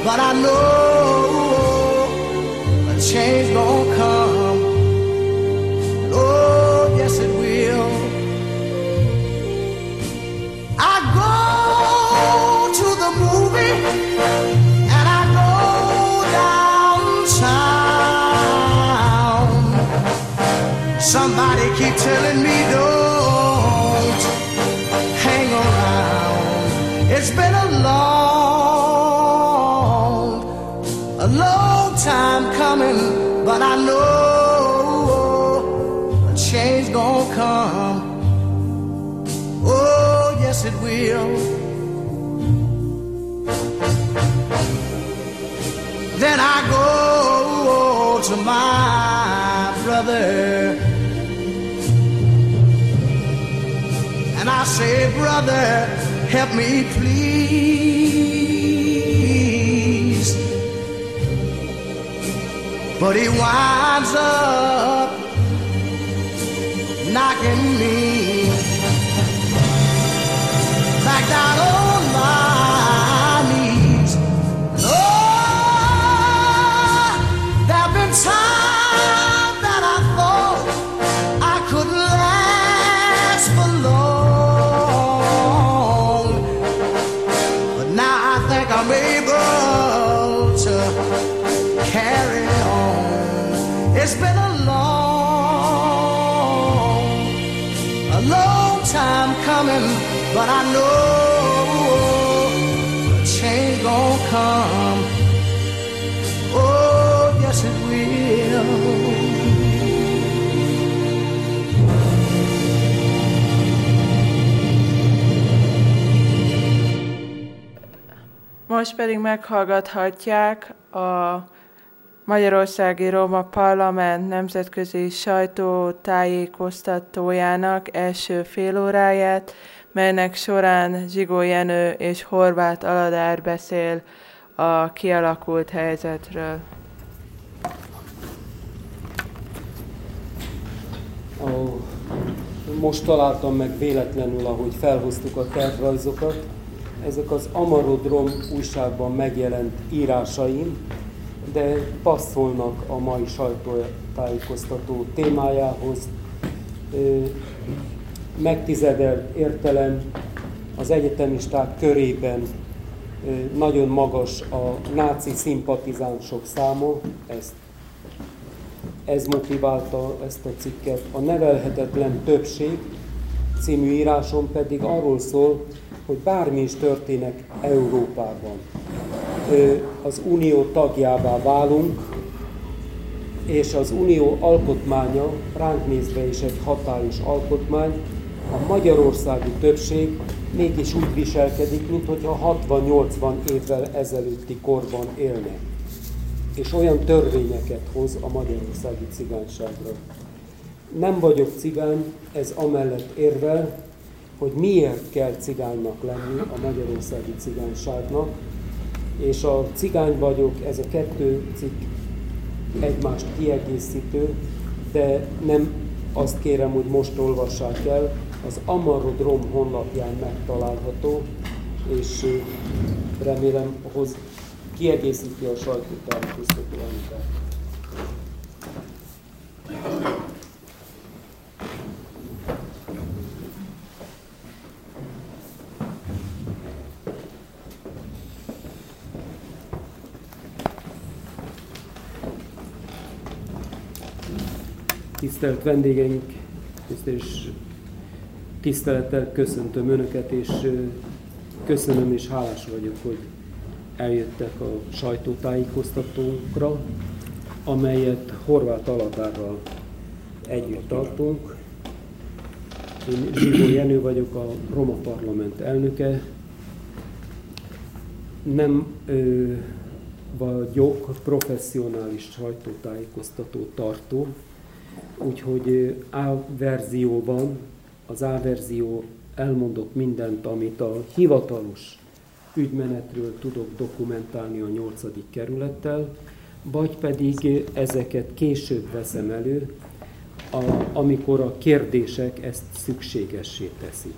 but I know a change gonna come. Oh, yes, it will. I go to the movie and I go downtown. Somebody keep telling me to my brother. And I say, brother, help me please. But he winds up knocking me Most pedig meghallgathatják a Magyarországi Roma Parlament nemzetközi sajtótájékoztatójának első félóráját, melynek során Zsigó Jenő és Horváth Aladár beszél a kialakult helyzetről. Most találtam meg véletlenül, ahogy felhoztuk a tervrajzokat. Ezek az Amarodrom újságban megjelent írásaim, de passzolnak a mai sajtótájékoztató témájához. Megtizedelt értelem az egyetemisták körében nagyon magas a náci szimpatizánsok száma, ezt ez motiválta ezt a cikket. A Nevelhetetlen Többség című írásom pedig arról szól, hogy bármi is történik Európában. Az Unió tagjává válunk, és az Unió alkotmánya ránk nézve is egy hatályos alkotmány, a magyarországi többség mégis úgy viselkedik, mintha 60-80 évvel ezelőtti korban élne és olyan törvényeket hoz a magyarországi cigányságra. Nem vagyok cigány, ez amellett érvel, hogy miért kell cigánynak lenni a magyarországi cigányságnak, és a cigány vagyok, ez a kettő cikk egymást kiegészítő, de nem azt kérem, hogy most olvassák el, az Amarodrom honlapján megtalálható, és remélem hoz kiegészíti a sajtótájékoztató anyagát. Tisztelt vendégeink, és tisztelettel köszöntöm Önöket, és köszönöm és hálás vagyok, hogy eljöttek a sajtótájékoztatónkra, amelyet Horváth Aladárral együtt tartunk. Én Zsigó Jenő vagyok, a Roma Parlament elnöke. Nem ö, vagyok professzionális sajtótájékoztató tartó, úgyhogy A verzióban, az A verzió elmondok mindent, amit a hivatalos ügymenetről tudok dokumentálni a 8. kerülettel, vagy pedig ezeket később veszem elő, a, amikor a kérdések ezt szükségessé teszik.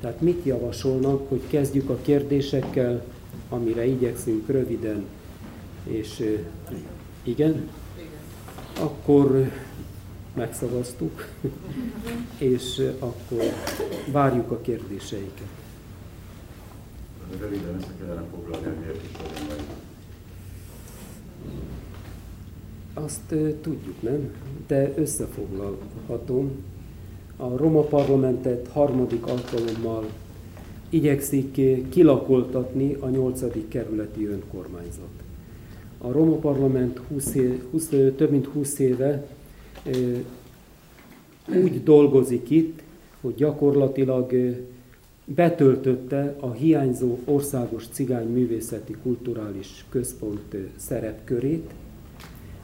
Tehát mit javasolnak, hogy kezdjük a kérdésekkel, amire igyekszünk röviden, és igen? Akkor megszavaztuk, (laughs) és akkor várjuk a kérdéseiket. Röviden össze kellene foglalni, hogy miért is vagyunk. Azt ö, tudjuk, nem? De összefoglalhatom. A Roma parlamentet harmadik alkalommal igyekszik kilakoltatni a 8. kerületi önkormányzat. A Roma parlament 20 év, 20, több mint 20 éve úgy dolgozik itt, hogy gyakorlatilag betöltötte a hiányzó országos cigány művészeti kulturális központ szerepkörét,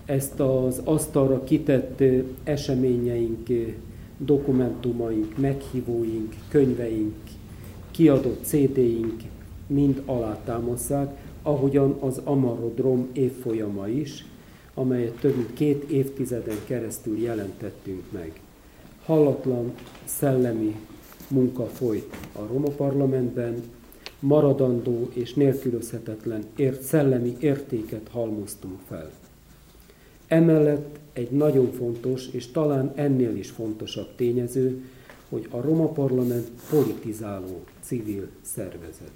ezt az asztalra kitett eseményeink, dokumentumaink, meghívóink, könyveink, kiadott CD-ink mind alátámaszák, ahogyan az Amarodrom évfolyama is, amelyet több mint két évtizeden keresztül jelentettünk meg. Hallatlan szellemi munka folyt a Roma Parlamentben, maradandó és nélkülözhetetlen ért, szellemi értéket halmoztunk fel. Emellett egy nagyon fontos, és talán ennél is fontosabb tényező, hogy a Roma Parlament politizáló civil szervezet.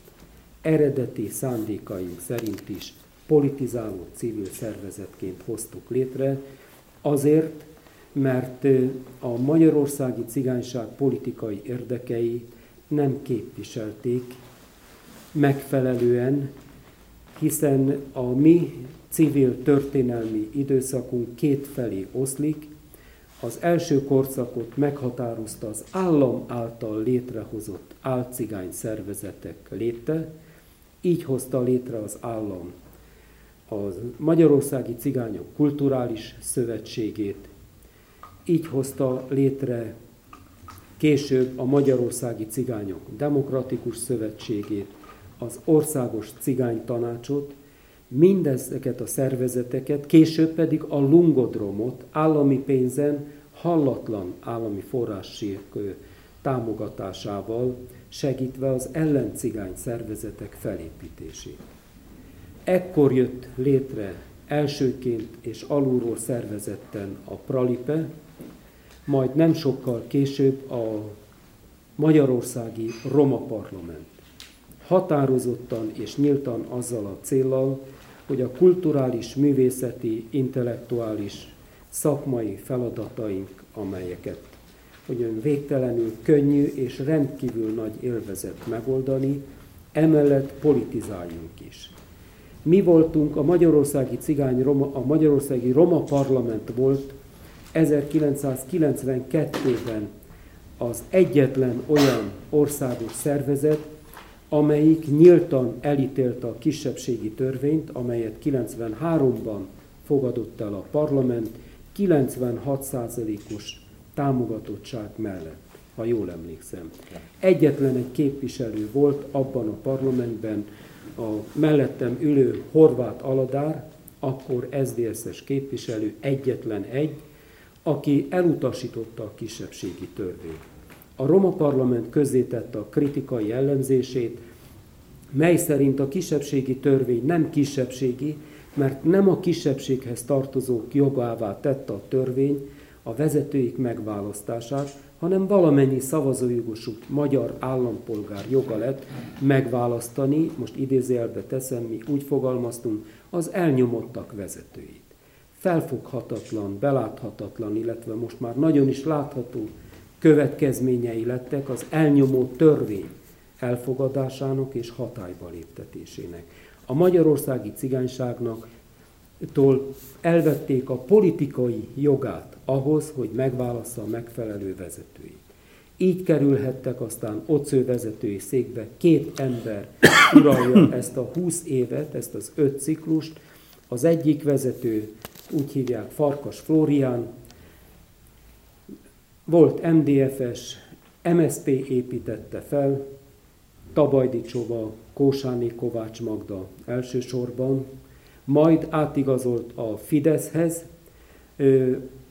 Eredeti szándékaink szerint is politizáló civil szervezetként hoztuk létre, azért, mert a magyarországi cigányság politikai érdekei nem képviselték megfelelően, hiszen a mi civil történelmi időszakunk két felé oszlik. Az első korszakot meghatározta az állam által létrehozott álcigány szervezetek léte, így hozta létre az állam a Magyarországi Cigányok Kulturális Szövetségét, így hozta létre később a Magyarországi Cigányok Demokratikus Szövetségét, az Országos Cigány Tanácsot, mindezeket a szervezeteket, később pedig a Lungodromot állami pénzen, hallatlan állami forrássírk támogatásával segítve az ellencigány szervezetek felépítését. Ekkor jött létre elsőként és alulról szervezetten a Pralipe, majd nem sokkal később a Magyarországi Roma Parlament. Határozottan és nyíltan azzal a célral, hogy a kulturális, művészeti, intellektuális, szakmai feladataink, amelyeket hogy végtelenül könnyű és rendkívül nagy élvezet megoldani, emellett politizáljunk is. Mi voltunk a Magyarországi Cigány Roma, a Magyarországi Roma Parlament volt 1992-ben az egyetlen olyan országos szervezet, amelyik nyíltan elítélte a kisebbségi törvényt, amelyet 93-ban fogadott el a parlament 96%-os támogatottság mellett, ha jól emlékszem. Egyetlen egy képviselő volt abban a parlamentben, a mellettem ülő Horváth Aladár, akkor SZDSZ-es képviselő, egyetlen egy, aki elutasította a kisebbségi törvényt. A Roma Parlament közzétette a kritikai ellenzését, mely szerint a kisebbségi törvény nem kisebbségi, mert nem a kisebbséghez tartozók jogává tette a törvény a vezetőik megválasztását, hanem valamennyi szavazójogosult magyar állampolgár joga lett megválasztani, most idézőjelbe teszem, mi úgy fogalmaztunk, az elnyomottak vezetőit. Felfoghatatlan, beláthatatlan, illetve most már nagyon is látható következményei lettek az elnyomó törvény elfogadásának és hatályba léptetésének. A magyarországi cigányságnak tól elvették a politikai jogát ahhoz, hogy megválassza a megfelelő vezetőit. Így kerülhettek aztán Ocő vezetői székbe, két ember uralja (coughs) ezt a 20 évet, ezt az öt ciklust. Az egyik vezető úgy hívják Farkas Flórián, volt MDFS, MSP építette fel, Tabajdi Csova, Kósáni Kovács Magda elsősorban, majd átigazolt a Fideszhez,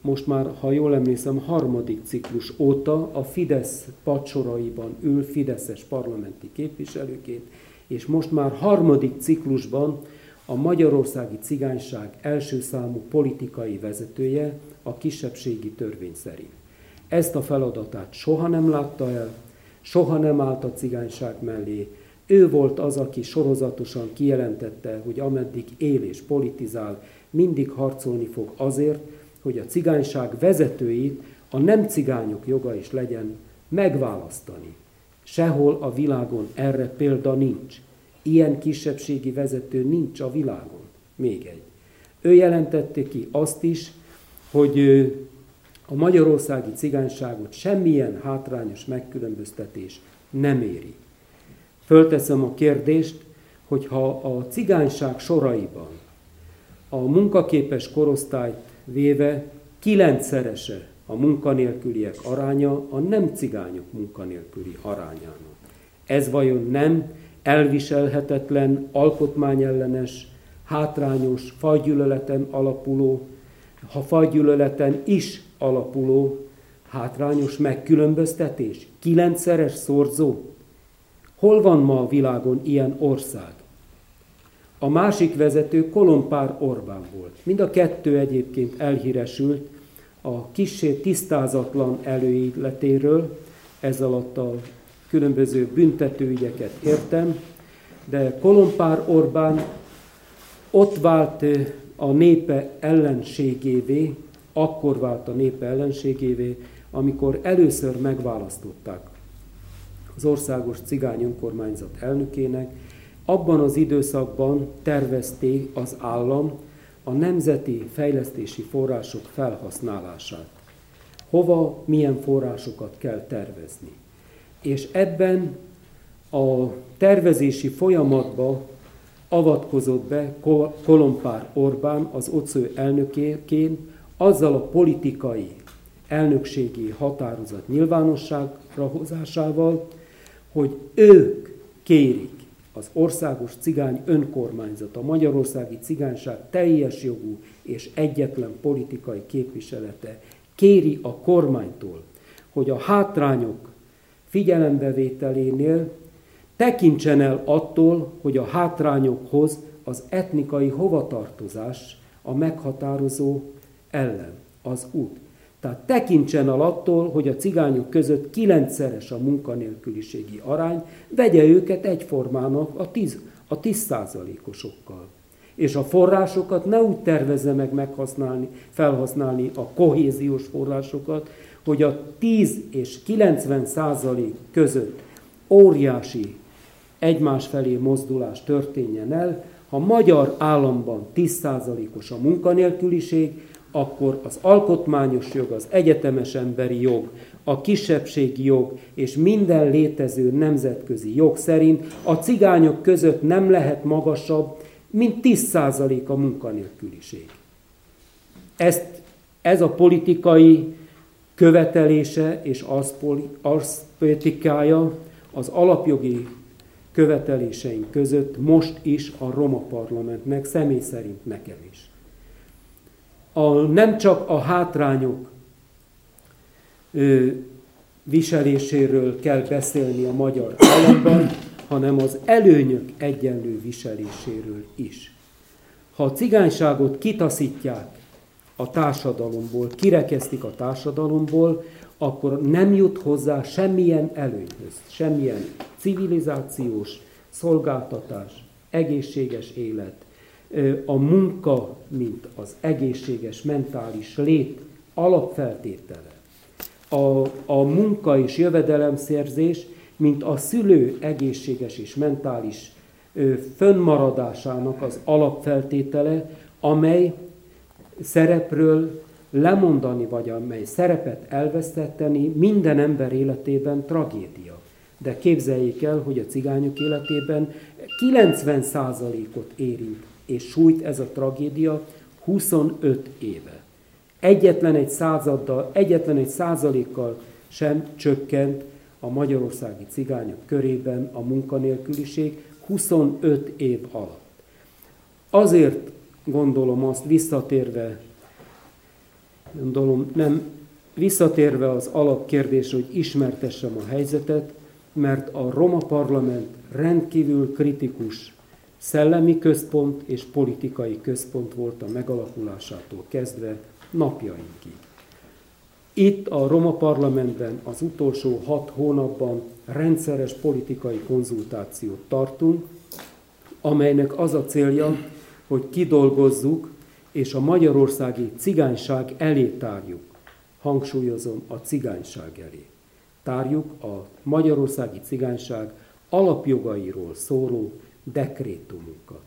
most már, ha jól emlékszem, harmadik ciklus óta a Fidesz padsoraiban ül Fideszes parlamenti képviselőként, és most már harmadik ciklusban a magyarországi cigányság első számú politikai vezetője a kisebbségi törvény szerint. Ezt a feladatát soha nem látta el, soha nem állt a cigányság mellé. Ő volt az, aki sorozatosan kijelentette, hogy ameddig él és politizál, mindig harcolni fog azért, hogy a cigányság vezetőit a nem cigányok joga is legyen megválasztani. Sehol a világon erre példa nincs. Ilyen kisebbségi vezető nincs a világon. Még egy. Ő jelentette ki azt is, hogy a magyarországi cigányságot semmilyen hátrányos megkülönböztetés nem éri. Fölteszem a kérdést, hogy ha a cigányság soraiban a munkaképes korosztályt véve kilencszerese a munkanélküliek aránya a nem cigányok munkanélküli arányának. Ez vajon nem elviselhetetlen, alkotmányellenes, hátrányos, fajgyűlöleten alapuló, ha fajgyűlöleten is alapuló hátrányos megkülönböztetés? Kilencszeres szorzó? Hol van ma a világon ilyen ország? A másik vezető Kolompár Orbán volt. Mind a kettő egyébként elhíresült a kissé tisztázatlan előéletéről, ez alatt a különböző büntetőügyeket értem, de Kolompár Orbán ott vált a népe ellenségévé, akkor vált a népe ellenségévé, amikor először megválasztották az országos cigány önkormányzat elnökének, abban az időszakban tervezték az állam a nemzeti fejlesztési források felhasználását. Hova, milyen forrásokat kell tervezni. És ebben a tervezési folyamatba avatkozott be Kolompár Orbán az OCÖ elnökéként azzal a politikai elnökségi határozat nyilvánosságra hozásával, hogy ők kérik az országos cigány önkormányzat, a magyarországi cigányság teljes jogú és egyetlen politikai képviselete kéri a kormánytól, hogy a hátrányok figyelembevételénél tekintsen el attól, hogy a hátrányokhoz az etnikai hovatartozás a meghatározó ellen, az út. Tehát tekintsen el attól, hogy a cigányok között kilencszeres a munkanélküliségi arány, vegye őket egyformának a 10, a 10 százalékosokkal. És a forrásokat ne úgy tervezze meg meghasználni, felhasználni a kohéziós forrásokat, hogy a 10 és 90 százalék között óriási egymás felé mozdulás történjen el, ha magyar államban 10%-os a munkanélküliség, akkor az alkotmányos jog, az egyetemes emberi jog, a kisebbségi jog és minden létező nemzetközi jog szerint a cigányok között nem lehet magasabb, mint 10% a munkanélküliség. Ezt, ez a politikai követelése és az politikája az alapjogi követeléseink között most is a Roma Parlamentnek, személy szerint nekem is a, nem csak a hátrányok ö, viseléséről kell beszélni a magyar államban, hanem az előnyök egyenlő viseléséről is. Ha a cigányságot kitaszítják a társadalomból, kirekesztik a társadalomból, akkor nem jut hozzá semmilyen előnyhöz, semmilyen civilizációs, szolgáltatás, egészséges élet, a munka, mint az egészséges mentális lét alapfeltétele. A, a munka és jövedelemszerzés, mint a szülő egészséges és mentális ö, fönnmaradásának az alapfeltétele, amely szerepről lemondani, vagy amely szerepet elvesztetteni minden ember életében tragédia. De képzeljék el, hogy a cigányok életében 90%-ot érint és sújt ez a tragédia 25 éve. Egyetlen egy századdal, egyetlen egy százalékkal sem csökkent a magyarországi cigányok körében a munkanélküliség 25 év alatt. Azért gondolom azt visszatérve, gondolom nem visszatérve az alapkérdés, hogy ismertessem a helyzetet, mert a Roma Parlament rendkívül kritikus Szellemi központ és politikai központ volt a megalakulásától kezdve napjainkig. Itt a Roma Parlamentben az utolsó hat hónapban rendszeres politikai konzultációt tartunk, amelynek az a célja, hogy kidolgozzuk és a magyarországi cigányság elé tárjuk. Hangsúlyozom, a cigányság elé. Tárjuk a magyarországi cigányság alapjogairól szóló dekrétumunkat.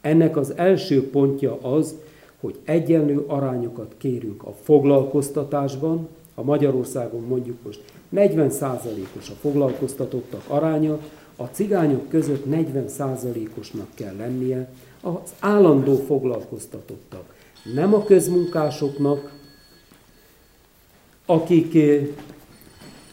Ennek az első pontja az, hogy egyenlő arányokat kérünk a foglalkoztatásban, a Magyarországon mondjuk most 40%-os a foglalkoztatottak aránya, a cigányok között 40%-osnak kell lennie az állandó foglalkoztatottak. Nem a közmunkásoknak, akik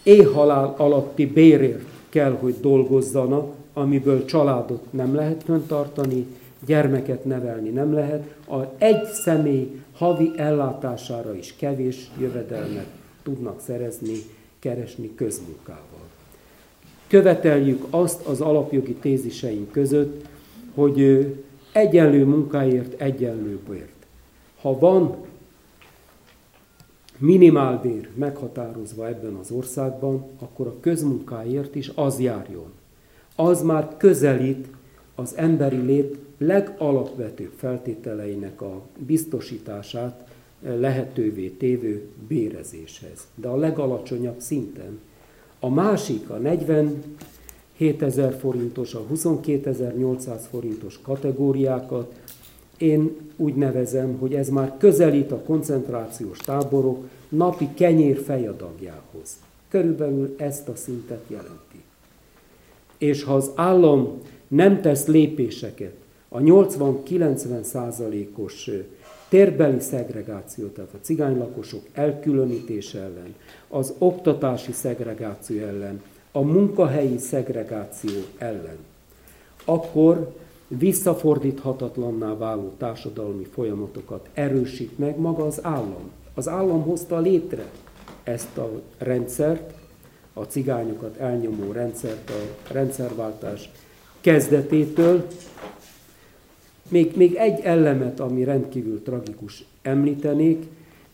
éhhalál alatti bérért kell, hogy dolgozzanak, amiből családot nem lehet föntartani, gyermeket nevelni nem lehet, a egy személy havi ellátására is kevés jövedelmet tudnak szerezni, keresni közmunkával. Követeljük azt az alapjogi téziseink között, hogy egyenlő munkáért egyenlő bért. Ha van minimálbér meghatározva ebben az országban, akkor a közmunkáért is az járjon. Az már közelít az emberi lét legalapvetőbb feltételeinek a biztosítását lehetővé tévő bérezéshez, de a legalacsonyabb szinten. A másik, a 47 ezer forintos, a 22.800 forintos kategóriákat én úgy nevezem, hogy ez már közelít a koncentrációs táborok napi kenyér fejadagjához. Körülbelül ezt a szintet jelenti. És ha az állam nem tesz lépéseket a 80-90 százalékos térbeli szegregáció, tehát a cigánylakosok elkülönítése ellen, az oktatási szegregáció ellen, a munkahelyi szegregáció ellen, akkor visszafordíthatatlanná váló társadalmi folyamatokat erősít meg maga az állam. Az állam hozta létre ezt a rendszert, a cigányokat elnyomó rendszert a rendszerváltás kezdetétől. Még, még egy elemet, ami rendkívül tragikus említenék,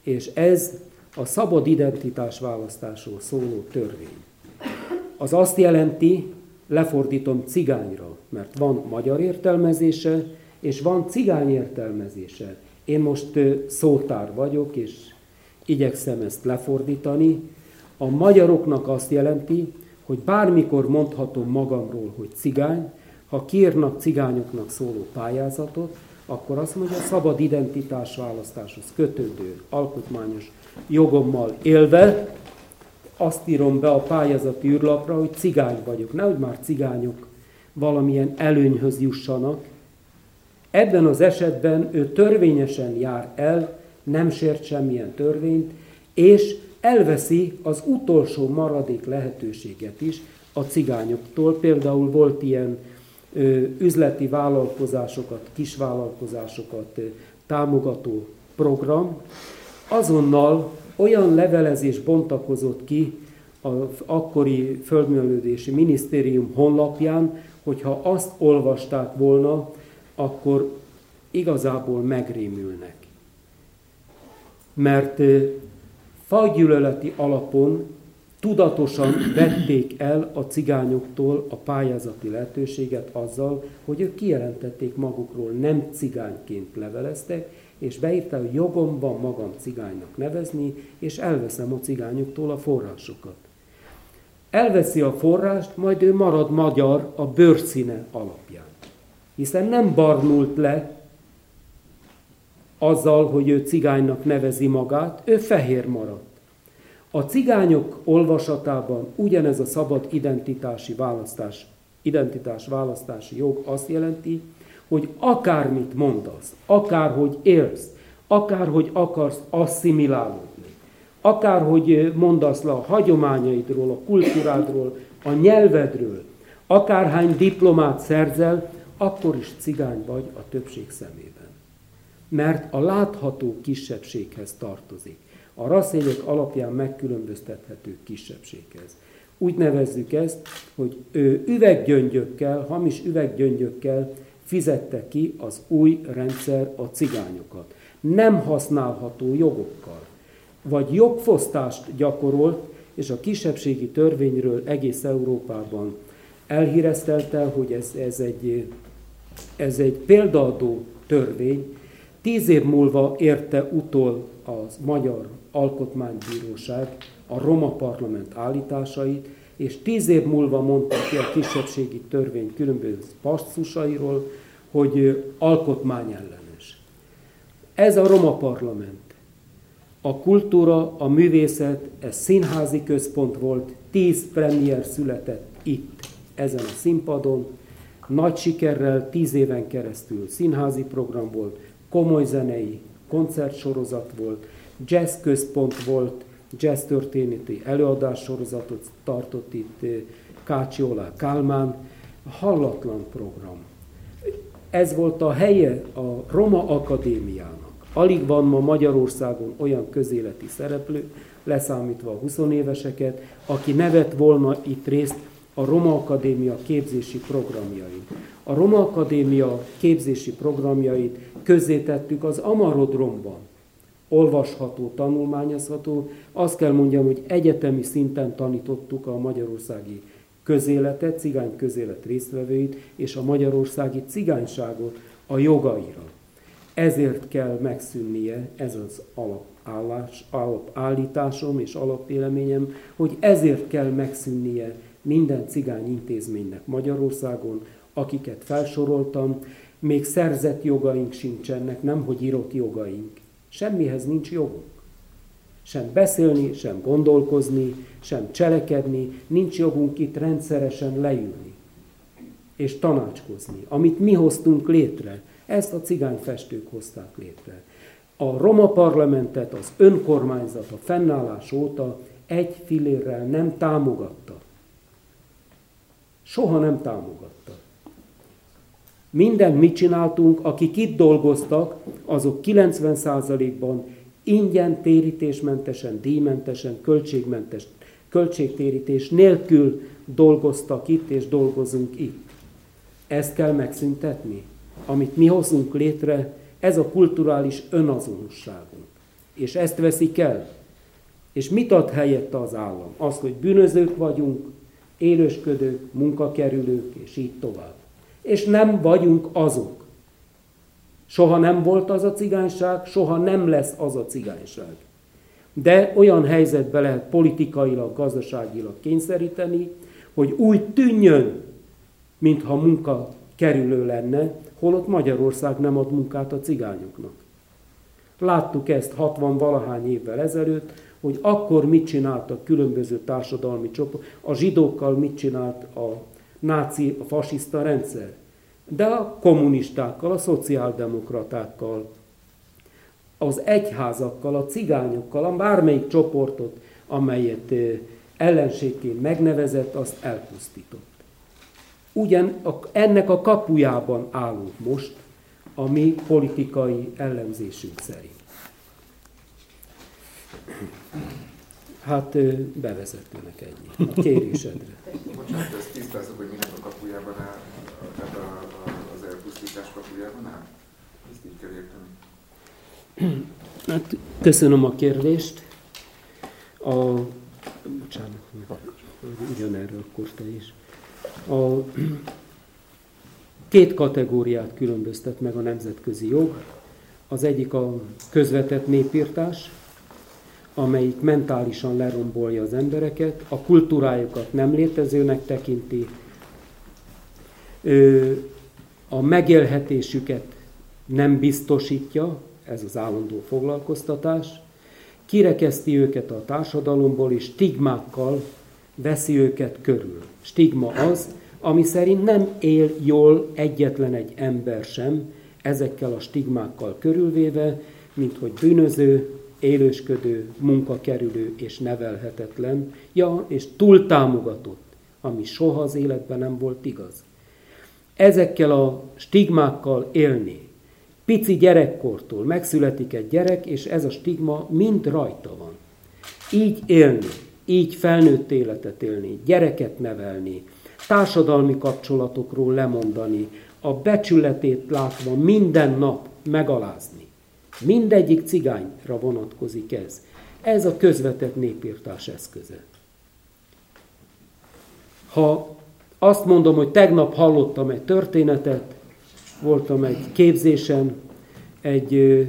és ez a szabad identitás választásról szóló törvény. Az azt jelenti, lefordítom cigányra, mert van magyar értelmezése, és van cigány értelmezése. Én most szótár vagyok, és igyekszem ezt lefordítani. A magyaroknak azt jelenti, hogy bármikor mondhatom magamról, hogy cigány, ha kérnak cigányoknak szóló pályázatot, akkor azt mondja, szabad identitás választáshoz kötődő alkotmányos jogommal élve, azt írom be a pályázati űrlapra, hogy cigány vagyok. Nehogy már cigányok valamilyen előnyhöz jussanak. Ebben az esetben ő törvényesen jár el, nem sért semmilyen törvényt, és elveszi az utolsó maradék lehetőséget is a cigányoktól. Például volt ilyen ö, üzleti vállalkozásokat, kisvállalkozásokat ö, támogató program. Azonnal olyan levelezés bontakozott ki az akkori földművelődési minisztérium honlapján, hogyha azt olvasták volna, akkor igazából megrémülnek. Mert fajgyűlöleti alapon tudatosan vették el a cigányoktól a pályázati lehetőséget azzal, hogy ők kijelentették magukról, nem cigányként leveleztek, és beírta, hogy jogom van magam cigánynak nevezni, és elveszem a cigányoktól a forrásokat. Elveszi a forrást, majd ő marad magyar a bőrszíne alapján. Hiszen nem barnult le azzal, hogy ő cigánynak nevezi magát, ő fehér maradt. A cigányok olvasatában ugyanez a szabad identitási választás, identitás választási jog azt jelenti, hogy akármit mondasz, akárhogy élsz, akárhogy akarsz asszimilálódni, akárhogy mondasz le a hagyományaidról, a kultúrádról, a nyelvedről, akárhány diplomát szerzel, akkor is cigány vagy a többség szemében. Mert a látható kisebbséghez tartozik. A rasszények alapján megkülönböztethető kisebbséghez. Úgy nevezzük ezt, hogy üveggyöngyökkel, hamis üveggyöngyökkel fizette ki az új rendszer a cigányokat. Nem használható jogokkal. Vagy jogfosztást gyakorolt, és a kisebbségi törvényről egész Európában elhíreztelte, hogy ez, ez, egy, ez egy példaadó törvény. Tíz év múlva érte utol az Magyar Alkotmánybíróság a Roma Parlament állításait, és tíz év múlva mondta ki a kisebbségi törvény különböző passzusairól, hogy alkotmányellenes. Ez a Roma Parlament. A kultúra, a művészet, ez színházi központ volt, tíz premier született itt, ezen a színpadon, Nagy sikerrel tíz éven keresztül színházi program volt, komoly zenei koncertsorozat volt, jazz központ volt, jazz történeti előadás sorozatot tartott itt Kácsi Olá Kálmán, hallatlan program. Ez volt a helye a Roma Akadémiának. Alig van ma Magyarországon olyan közéleti szereplő, leszámítva a 20 éveseket, aki nevet volna itt részt a Roma Akadémia képzési programjain. A Roma Akadémia képzési programjait közzétettük az Amarodromban. Olvasható, tanulmányozható. Azt kell mondjam, hogy egyetemi szinten tanítottuk a magyarországi közéletet, cigány közélet résztvevőit és a magyarországi cigányságot a jogaira. Ezért kell megszűnnie ez az alapállás, alapállításom és alapéleményem, hogy ezért kell megszűnnie minden cigány intézménynek Magyarországon, akiket felsoroltam, még szerzett jogaink sincsenek, nem hogy írott jogaink. Semmihez nincs jogunk. Sem beszélni, sem gondolkozni, sem cselekedni, nincs jogunk itt rendszeresen leülni és tanácskozni. Amit mi hoztunk létre, ezt a cigányfestők hozták létre. A roma parlamentet az önkormányzat a fennállás óta egy filérrel nem támogatta. Soha nem támogatta. Minden mit csináltunk, akik itt dolgoztak, azok 90%-ban ingyen, térítésmentesen, díjmentesen, költségmentes, költségtérítés nélkül dolgoztak itt, és dolgozunk itt. Ezt kell megszüntetni. Amit mi hozunk létre, ez a kulturális önazonosságunk. És ezt veszik el. És mit ad helyette az állam? Azt, hogy bűnözők vagyunk, élősködők, munkakerülők, és így tovább. És nem vagyunk azok. Soha nem volt az a cigányság, soha nem lesz az a cigányság. De olyan helyzetbe lehet politikailag, gazdaságilag kényszeríteni, hogy úgy tűnjön, mintha munka kerülő lenne, holott Magyarország nem ad munkát a cigányoknak. Láttuk ezt 60 valahány évvel ezelőtt, hogy akkor mit csináltak különböző társadalmi csoport, a zsidókkal mit csinált a náci, a fasiszta rendszer, de a kommunistákkal, a szociáldemokratákkal, az egyházakkal, a cigányokkal, a bármelyik csoportot, amelyet ellenségként megnevezett, azt elpusztított. Ugyan ennek a kapujában állunk most, a mi politikai ellenzésünk szerint. Hát bevezetőnek ennyi, a kérésedre. Bocsánat, ezt tisztázzuk, hogy minek a kapujában áll, tehát a, a, az elpusztítás kapujában áll? Ezt így kell érteni. Hát, köszönöm a kérdést. A, bocsánat, ugyanerről akkor te is. A, két kategóriát különböztet meg a nemzetközi jog. Az egyik a közvetett népírtás, amelyik mentálisan lerombolja az embereket, a kultúrájukat nem létezőnek tekinti, a megélhetésüket nem biztosítja, ez az állandó foglalkoztatás, kirekeszti őket a társadalomból, és stigmákkal veszi őket körül. Stigma az, ami szerint nem él jól egyetlen egy ember sem, ezekkel a stigmákkal körülvéve, mint hogy bűnöző, élősködő, munkakerülő és nevelhetetlen, ja, és túltámogatott, ami soha az életben nem volt igaz. Ezekkel a stigmákkal élni, pici gyerekkortól megszületik egy gyerek, és ez a stigma mind rajta van. Így élni, így felnőtt életet élni, gyereket nevelni, társadalmi kapcsolatokról lemondani, a becsületét látva minden nap megalázni. Mindegyik cigányra vonatkozik ez. Ez a közvetett népírtás eszköze. Ha azt mondom, hogy tegnap hallottam egy történetet, voltam egy képzésen, egy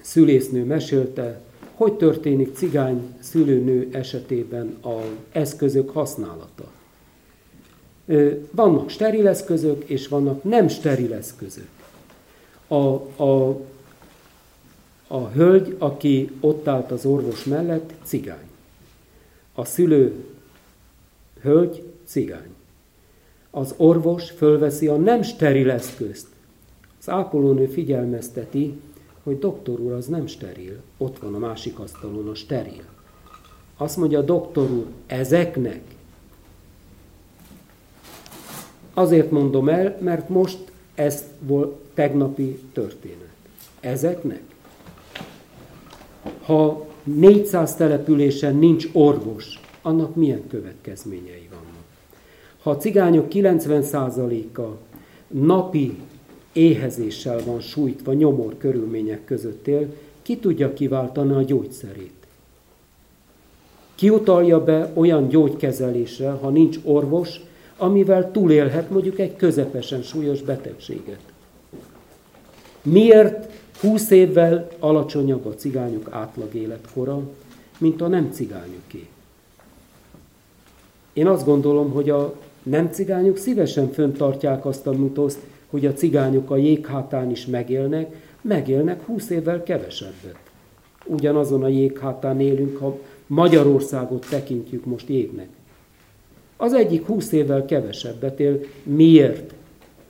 szülésznő mesélte, hogy történik cigány szülőnő esetében az eszközök használata. Vannak steril eszközök, és vannak nem steril eszközök. A, a a hölgy, aki ott állt az orvos mellett, cigány. A szülő hölgy, cigány. az orvos fölveszi a nem steril eszközt. Az ápolónő figyelmezteti, hogy doktor úr, az nem steril. Ott van a másik asztalon a steril. Azt mondja a doktor úr, ezeknek. Azért mondom el, mert most ez volt tegnapi történet. Ezeknek. Ha 400 településen nincs orvos, annak milyen következményei vannak? Ha a cigányok 90%-a napi éhezéssel van sújtva, nyomor körülmények között él, ki tudja kiváltani a gyógyszerét? Ki utalja be olyan gyógykezelésre, ha nincs orvos, amivel túlélhet mondjuk egy közepesen súlyos betegséget? Miért 20 évvel alacsonyabb a cigányok átlag életkora, mint a nem cigányoké? Én azt gondolom, hogy a nem cigányok szívesen föntartják azt a mitoszt, hogy a cigányok a jéghátán is megélnek, megélnek 20 évvel kevesebbet. Ugyanazon a jéghátán élünk, ha Magyarországot tekintjük most jégnek. Az egyik 20 évvel kevesebbet él. Miért?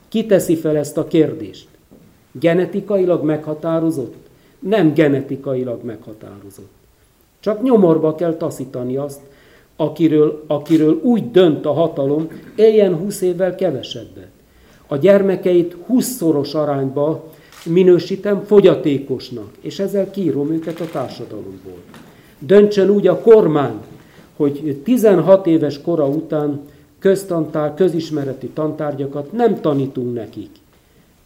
Ki teszi fel ezt a kérdést? Genetikailag meghatározott? Nem genetikailag meghatározott. Csak nyomorba kell taszítani azt, akiről, akiről úgy dönt a hatalom, éljen 20 évvel kevesebbet. A gyermekeit 20-szoros arányba minősítem fogyatékosnak, és ezzel kírom őket a társadalomból. Döntsön úgy a kormány, hogy 16 éves kora után köztantár, közismereti tantárgyakat nem tanítunk nekik.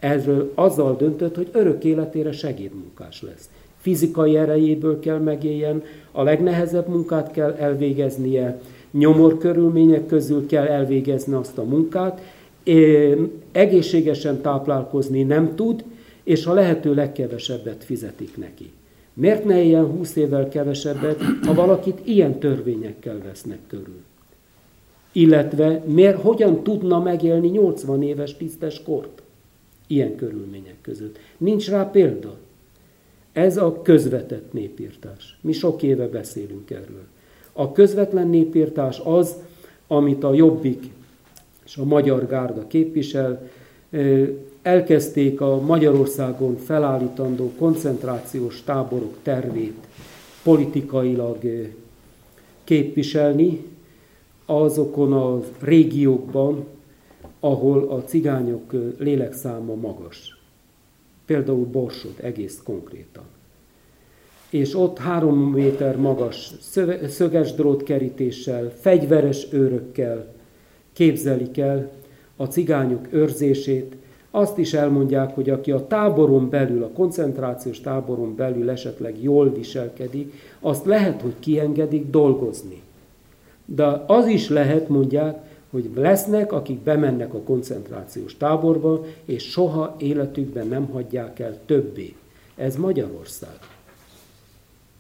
Erről azzal döntött, hogy örök életére segédmunkás lesz fizikai erejéből kell megéljen, a legnehezebb munkát kell elvégeznie, nyomor körülmények közül kell elvégezni azt a munkát, egészségesen táplálkozni nem tud, és a lehető legkevesebbet fizetik neki. Miért ne ilyen 20 évvel kevesebbet, ha valakit ilyen törvényekkel vesznek körül? Illetve miért, hogyan tudna megélni 80 éves tisztes kort ilyen körülmények között? Nincs rá példa. Ez a közvetett népírtás. Mi sok éve beszélünk erről. A közvetlen népírtás az, amit a Jobbik és a Magyar Gárda képvisel, elkezdték a Magyarországon felállítandó koncentrációs táborok tervét politikailag képviselni azokon a régiókban, ahol a cigányok lélekszáma magas például Borsod egész konkrétan. És ott három méter magas szöges drótkerítéssel, fegyveres őrökkel képzelik el a cigányok őrzését, azt is elmondják, hogy aki a táboron belül, a koncentrációs táboron belül esetleg jól viselkedik, azt lehet, hogy kiengedik dolgozni. De az is lehet, mondják, hogy lesznek, akik bemennek a koncentrációs táborba, és soha életükben nem hagyják el többé. Ez Magyarország.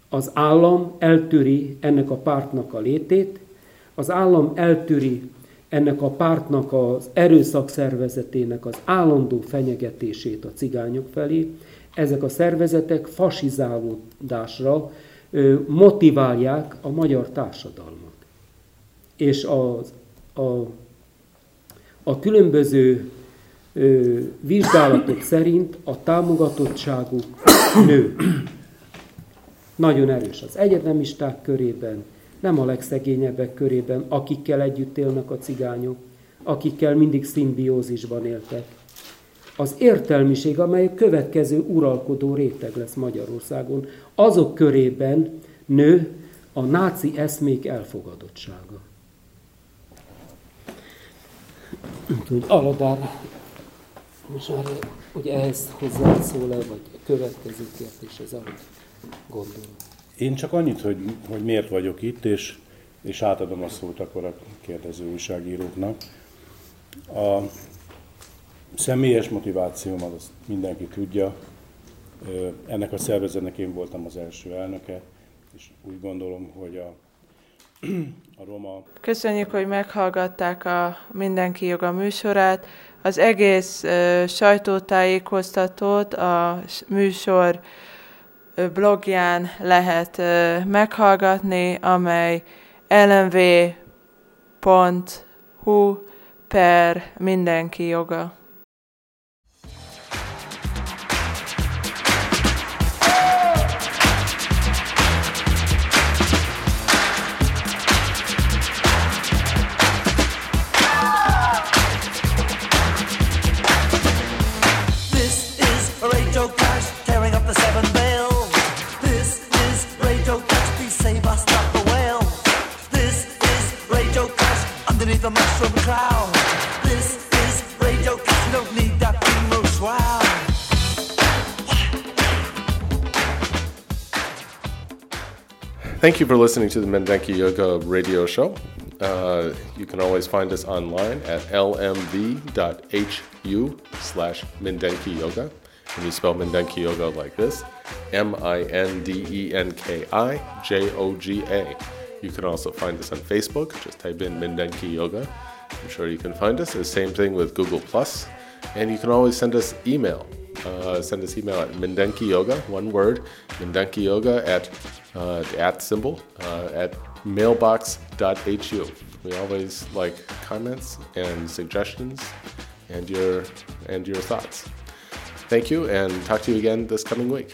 Az állam eltűri ennek a pártnak a létét, az állam eltűri ennek a pártnak az erőszakszervezetének az állandó fenyegetését a cigányok felé, ezek a szervezetek fasizálódásra motiválják a magyar társadalmat. És az a, a különböző ö, vizsgálatok szerint a támogatottságuk nő. Nagyon erős az egyetemisták körében, nem a legszegényebbek körében, akikkel együtt élnek a cigányok, akikkel mindig szimbiózisban éltek. Az értelmiség, amely a következő uralkodó réteg lesz Magyarországon, azok körében nő a náci eszmék elfogadottsága. Úgyhogy Aladár most már hogy ehhez hozzászól-e, vagy a következő kérdés, ez amit gondolom. Én csak annyit, hogy, hogy miért vagyok itt, és, és átadom a szót akkor a kérdező újságíróknak. A személyes motivációmat azt mindenki tudja. Ennek a szervezetnek én voltam az első elnöke, és úgy gondolom, hogy a a roma. Köszönjük, hogy meghallgatták a Mindenki Joga műsorát. Az egész uh, sajtótájékoztatót a műsor blogján lehet uh, meghallgatni, amely lmv.hu per mindenki joga. Thank you for listening to the Mindenki Joga radio show. Uh, you can always find us online at lmv.hu slash Mindenki Joga. And you spell Mindenki Joga like this M I N D E N K I J O G A. You can also find us on Facebook. Just type in Mindenki Joga. I'm sure you can find us. The same thing with Google Plus. And you can always send us email. Uh, send us email at Mindenki Joga, one word, Mindenki Joga at uh, the at symbol uh, at mailbox.hu. We always like comments and suggestions and your and your thoughts. Thank you, and talk to you again this coming week.